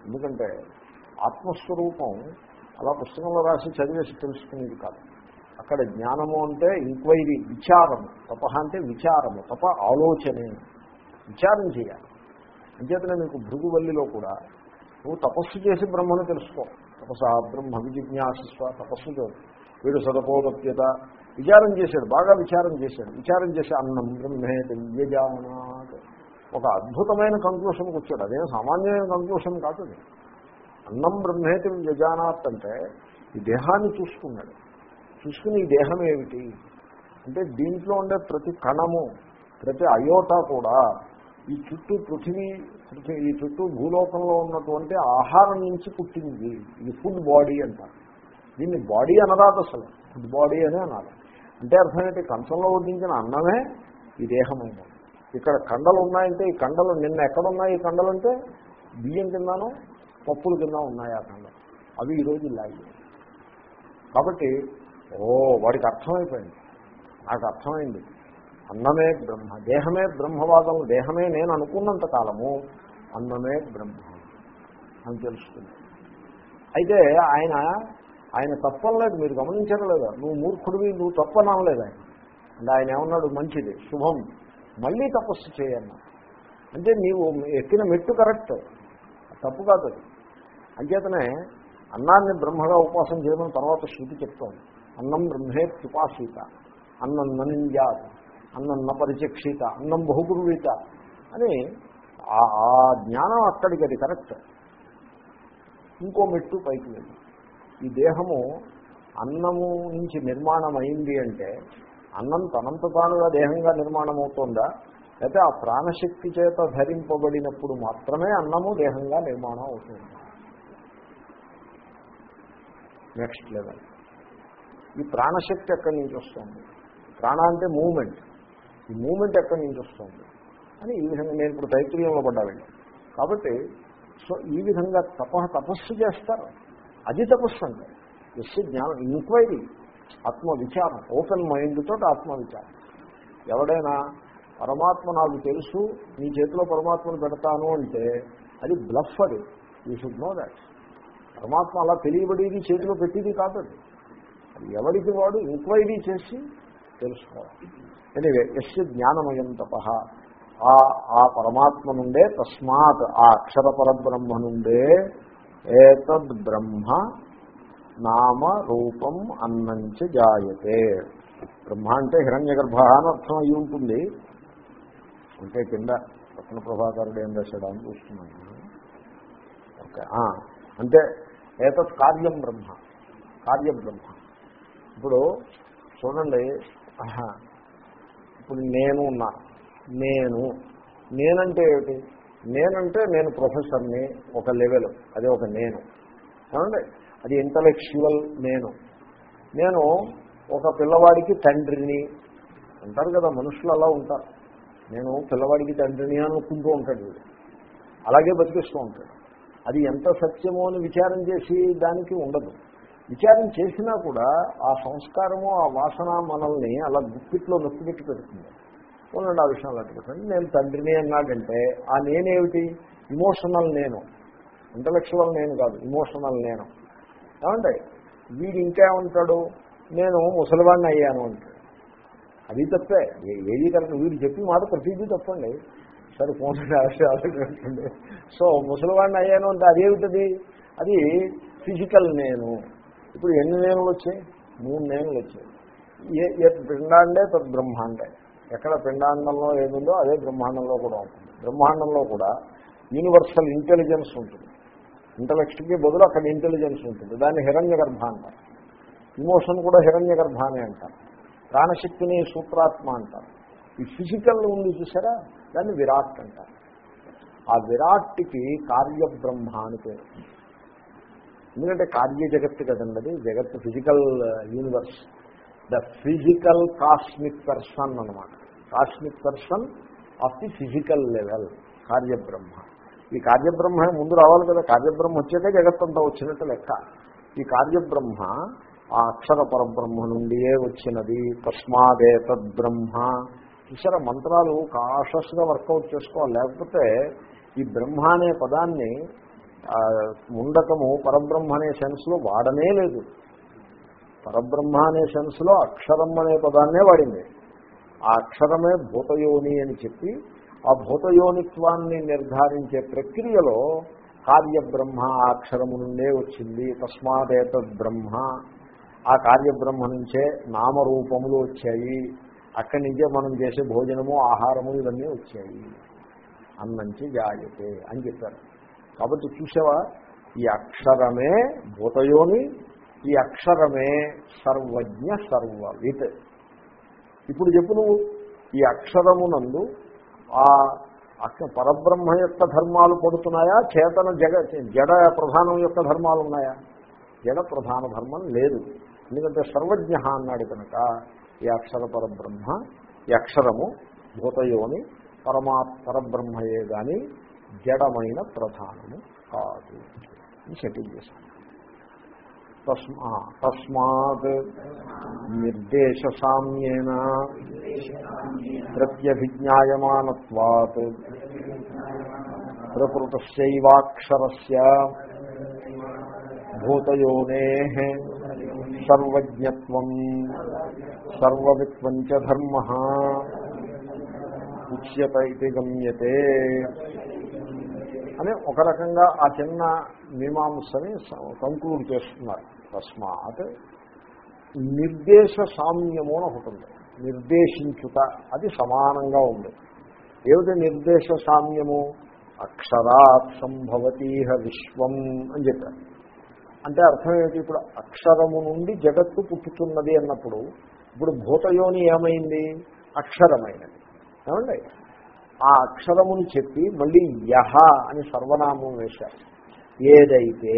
ఎందుకంటే ఆత్మస్వరూపం అలా పుస్తకంలో రాసి చదివేసి తెలుసుకునేది కాదు. అక్కడ జ్ఞానము అంటే ఎంక్వైరీ విచారము. తప అంటే విచారము. తప ఆలోచనే. విచారం చేయాలి. అంచేతనే మీకు భృగువల్లిలో కూడా నువ్వు తపస్సు చేసి బ్రహ్మను తెలుసుకో. తపస బ్రహ్మ విజిజ్ఞాసస్వ తపస్సు వీడు సదపోదప్యత విచారం చేశాడు బాగా విచారం చేశాడు. విచారం చేసి అన్నం బ్రహ్మేత వ్యజానాత్ ఒక అద్భుతమైన కంక్లూషన్కి వచ్చాడు. అదేం సామాన్యమైన కంక్లూషన్ కాదు అన్నం బ్రహ్మేతి వ్యజానాత్ అంటే ఈ దేహాన్ని చూసుకున్నాడు. చూసుకుని ఈ దేహం ఏమిటి? అంటే దీంట్లో ఉండే ప్రతి కణము ప్రతి అయోటా కూడా ఈ చుట్టూ పృథివీ పృథివీ ఈ చుట్టూ భూలోకంలో ఉన్నటువంటి ఆహారం నుంచి పుట్టింది. ఇది ఫుడ్ బాడీ అంటారు. దీన్ని బాడీ అనరాదు అసలు. ఫుడ్ బాడీ అనే అనాలి అంటే అర్థమేంటి కంచంలో వడ్డించిన అన్నమే ఈ దేహమైనది. ఇక్కడ కండలు ఉన్నాయంటే ఈ కండలు నిన్న ఎక్కడున్నాయి ఈ కండలు అంటే బియ్యం కిందనో పప్పుల కింద ఉన్నాయి ఆ కండలు. అవి ఈరోజు లాగి. కాబట్టి ఓ వాడికి అర్థమైపోయింది. నాకు అర్థమైంది. అన్నమే బ్రహ్మ. దేహమే బ్రహ్మవాదం దేహమే నేను అనుకున్నంత కాలము అన్నమే బ్రహ్మ అని తెలుస్తుంది. అయితే ఆయన ఆయన తప్పనలేదు మీరు గమనించడం లేదా నువ్వు మూర్ఖుడివి నువ్వు తప్పనలేదు ఆయన. అంటే ఆయన ఏమన్నాడు? మంచిది శుభం. మళ్ళీ తపస్సు చేయన్న అంటే నీవు ఎక్కిన మెట్టు కరెక్ట్ తప్పు కాదు అంచేతనే అన్నాన్ని బ్రహ్మగా ఉపాసన చేయమని తర్వాత శృతి చెప్తోంది. అన్నం బ్రహ్మే తుపాసీత అన్నం ననింద్యాత్. అన్నం పరిచక్షిత అన్నం బహుగురువీత అని ఆ- ఆ జ్ఞానం అక్కడికి అది కరెక్ట్. ఇంకో మెట్టు పైకి వెళ్ళి. ఈ దేహము అన్నము నుంచి నిర్మాణం అయింది అంటే అన్నం తనంత తానుగా దేహంగా నిర్మాణం అవుతుందా లేకపోతే ఆ ప్రాణశక్తి చేత ధరింపబడినప్పుడు మాత్రమే అన్నము దేహంగా నిర్మాణం అవుతుంది నెక్స్ట్ లెవెల్. ఈ ప్రాణశక్తి ఎక్కడి నుంచి వస్తుంది. ప్రాణ అంటే మూమెంట్ ఈ మూమెంట్ ఎక్కడి నుంచి వస్తుంది? అని ఈ విధంగా నేను ఇప్పుడు తైత్రీయంలో పడ్డాను. కాబట్టి సో ఈ విధంగా తప తపస్సు చేస్తారు. అది తపస్సు అంటే ఎస్ జ్ఞానం ఇంక్వైరీ ఆత్మవిచారం ఓపెన్ మైండ్ తోటి ఆత్మవిచారం. ఎవడైనా పరమాత్మ నాకు తెలుసు నీ చేతిలో పరమాత్మను పెడతాను అంటే అది బ్లఫ్ అది. యూ షుడ్ నో దాట్ పరమాత్మ అలా తెలియబడేది చేతిలో పెట్టేది కాదు అది. ఎవరికి వాడు ఎంక్వైరీ చేసి తెలుసుకోవాలి. ఎనివే ఎస్ జ్ఞానమయం తప ఆ ఆ పరమాత్మ నుండే తస్మాత్ ఆ అక్షర పరబ్రహ్మ నుండే ఏతద్ బ్రహ్మ నామ రూపం అన్నంచ జాయతే. బ్రహ్మ అంటే హిరణ్య గర్భ అని అర్థం అయి ఉంటుంది. అంటే కింద రత్న ప్రభాకరుడు ఏం రాశాడు అని చూస్తున్నాను. ఓకే అంటే ఏతత్ కార్యం బ్రహ్మ. కార్యం బ్రహ్మ. ఇప్పుడు చూడండి ఇప్పుడు నేను ఉన్నాను నేను. నేనంటే ఏమిటి? నేనంటే నేను ప్రొఫెసర్ని ఒక లెవెల్ అదే ఒక నేను. ఏమండి? అది ఇంటలెక్చువల్ నేను. నేను ఒక పిల్లవాడికి తండ్రిని అంటారు కదా మనుషులు అలా ఉంటారు. నేను పిల్లవాడికి తండ్రిని అనుకుంటూ ఉంటాడు వీడు. అలాగే బతికిస్తూ ఉంటాడు. అది ఎంత సత్యమో అని విచారం చేసి దానికి ఉండదు. విచారం చేసినా కూడా ఆ సంస్కారము ఆ వాసన మనల్ని అలా గుప్పిట్లో నొక్కిపెట్టి పెడుతుంది. ఉండండి ఆ విషయం అలాంటి పెట్టండి నేను తండ్రిని అన్నాడంటే ఆ నేనేమిటి? ఇమోషనల్ నేను. ఇంటలెక్చువల్ నేను కాదు ఇమోషనల్ నేను. ఏమంటే వీడు ఇంకేమంటాడు నేను ముసలివాడిని అయ్యాను అంటాడు. అది తప్పే. ఏది కరెక్ట్? వీడు చెప్పి మాట ప్రతిదీ తప్పండి. సరే ఫోన్ ఆలోచించండి. సో ముసలివాడిని అయ్యాను అంటే అదేమిటది? అది ఫిజికల్ నేను. ఇప్పుడు ఎన్ని నేనులు వచ్చాయి మూడు నేనులు వచ్చాయి ఏ ఏ పిండాండే తద్ బ్రహ్మాండే ఎక్కడ పిండాండంలో ఏముందో అదే బ్రహ్మాండంలో కూడా ఉంటుంది. బ్రహ్మాండంలో కూడా యూనివర్సల్ ఇంటెలిజెన్స్ ఉంటుంది. ఇంటలెక్ట్కి బదులు అక్కడ ఇంటెలిజెన్స్ ఉంటుంది. దాన్ని హిరణ్య గర్భ అంటారు. ఇమోషన్ కూడా హిరణ్య గర్భ అనే అంటారు. ప్రాణశక్తిని సూత్రాత్మ అంటారు. ఈ ఫిజికల్ ఉంది చూసారా? దాన్ని విరాట్ అంటారు. ఆ విరాట్కి కార్యబ్రహ్మ అని పేరు. ఎందుకంటే కార్య జగత్తు కదండి జగత్తు physical universe the physical cosmic person అనమాట cosmic person of the physical level కార్యబ్రహ్మ. ఈ కార్యబ్రహ్మ ముందు రావాలి కదా కార్యబ్రహ్మ వచ్చేదే జగత్తంతా వచ్చినట్టు లెక్క. ఈ కార్యబ్రహ్మ ఆ అక్షర పరబ్రహ్మ నుండియే వచ్చినది. తస్మాదే తద్బ్రహ్మ ఇతర మంత్రాలు కాషస్గా వర్కౌట్ చేసుకోవాలి. లేకపోతే ఈ బ్రహ్మ అనే పదాన్ని ముండకము పరబ్రహ్మ అనే సెన్స్లో వాడనే లేదు. పరబ్రహ్మ అనే సెన్స్లో అక్షరం అనే పదాన్నే వాడింది. ఆ అక్షరమే భూతయోని అని చెప్పి ఆ భూతయోనిత్వాన్ని నిర్ధారించే ప్రక్రియలో కార్యబ్రహ్మ ఆ అక్షరము నుండే వచ్చింది. తస్మాదేత బ్రహ్మ. ఆ కార్యబ్రహ్మ నుంచే నామరూపములు వచ్చాయి. అక్కడి నుంచే మనం చేసే భోజనము ఆహారము ఇవన్నీ వచ్చాయి. అన్నంచి జాయతే అని చెప్పారు. కాబట్టి చూసావా? ఈ అక్షరమే భూతయోని ఈ అక్షరమే సర్వజ్ఞ సర్వవిత్ ఇప్పుడు చెప్పు నువ్వు ఈ అక్షరమునందు ఆ అక్ష పరబ్రహ్మ యొక్క ధర్మాలు పడుతున్నాయా? చేతన జగ జడ ప్రధానం యొక్క ధర్మాలు ఉన్నాయా? జడ ప్రధాన ధర్మం లేదు. ఎందుకంటే సర్వజ్ఞ అన్నాడు కనుక ఈ అక్షర పరబ్రహ్మ ఈ అక్షరము భూతయోని పరమా పరబ్రహ్మయే గాని జడమైన ప్రధానము కాదు అని సెటిల్ చేశాను తస్మా తస్మాత్ నిర్దేశ సామ్యేన ప్రత్యభిజ్ఞాయమానత్వాత్ ప్రకృతస్యైవాక్షరస్య భూతయోనే సర్వజ్ఞత్వం సర్వవిత్వం చ ధర్మ ఉచ్యత ఇది గమ్యతే అని ఒక రకంగా ఆ చిన్న మీమాంసని కంక్లూడ్ చేస్తున్నారు. తస్మాత్ నిర్దేశ సామ్యము అని ఒకటి ఉంది. నిర్దేశించుట అది సమానంగా ఉంది. ఏమిటి నిర్దేశ సామ్యము? అక్షరాత్ సంభవతీహ విశ్వం అని చెప్పారు. అంటే అర్థం ఏమిటి? ఇప్పుడు అక్షరము నుండి జగత్తు పుట్టుతున్నది అన్నప్పుడు ఇప్పుడు భూతయోని ఏమైంది? అక్షరమైనది. ఏమండి? ఆ అక్షరముని చెప్పి మళ్ళీ యహ అని సర్వనామం వేశారు. ఏదైతే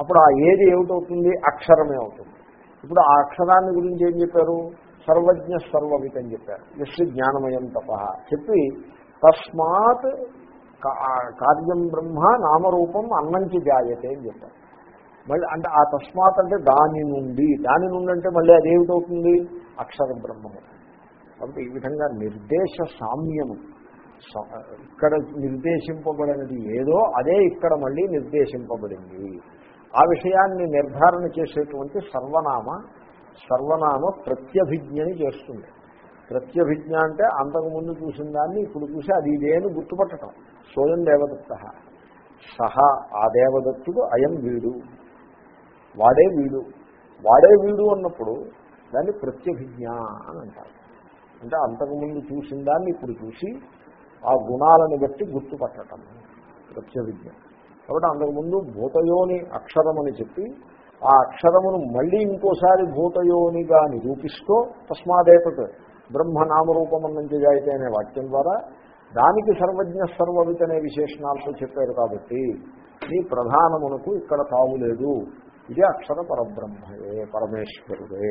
అప్పుడు ఆ ఏది ఏమిటవుతుంది? అక్షరమే అవుతుంది. ఇప్పుడు ఆ అక్షరాన్ని గురించి ఏం చెప్పారు? సర్వజ్ఞ సర్వవిత్ అని చెప్పారు. ఎస్ జ్ఞానమయం తప చెప్పి తస్మాత్ కార్యం బ్రహ్మ నామరూపం అన్నంచి జాయతే అని చెప్పారు. మళ్ళీ అంటే ఆ తస్మాత్ అంటే దాని నుండి దాని నుండి అంటే మళ్ళీ అదేమిటవుతుంది అక్షర బ్రహ్మము. కాబట్టి ఈ విధంగా నిర్దేశ సామ్యము ఇక్కడ నిర్దేశింపబడినది ఏదో అదే ఇక్కడ మళ్ళీ నిర్దేశింపబడింది. ఆ విషయాన్ని నిర్ధారణ చేసేటువంటి సర్వనామ సర్వనామ ప్రత్యభిజ్ఞని చేస్తుంది. ప్రత్యభిజ్ఞ అంటే అంతకుముందు చూసిన దాన్ని ఇప్పుడు చూసి అది ఇదేని గుర్తుపట్టడం స్వయం దేవదత్త. సహా ఆ దేవదత్తుడు అయం వీడు. వాడే వీడు. వాడే వీడు అన్నప్పుడు దాన్ని ప్రత్యభిజ్ఞ అని అంటారు. అంటే అంతకుముందు చూసిన దాన్ని ఇప్పుడు చూసి ఆ గుణాలను బట్టి గుర్తుపట్టడం ప్రత్యవిజ్ఞ కాబట్టి అంతకుముందు భూతయోని అక్షరమని చెప్పి ఆ అక్షరమును మళ్ళీ ఇంకోసారి భూతయోనిగా నిరూపిస్తూ తస్మాదేపట్ బ్రహ్మనామరూపమన్నంచి జాయితే అనే వాక్యం ద్వారా దానికి సర్వజ్ఞ సర్వవిత్ అనే విశేషణాలతో చెప్పారు కాబట్టి ఈ ప్రధానమునకు ఇక్కడ తావు లేదు. ఇది అక్షర పరబ్రహ్మయే పరమేశ్వరుడే.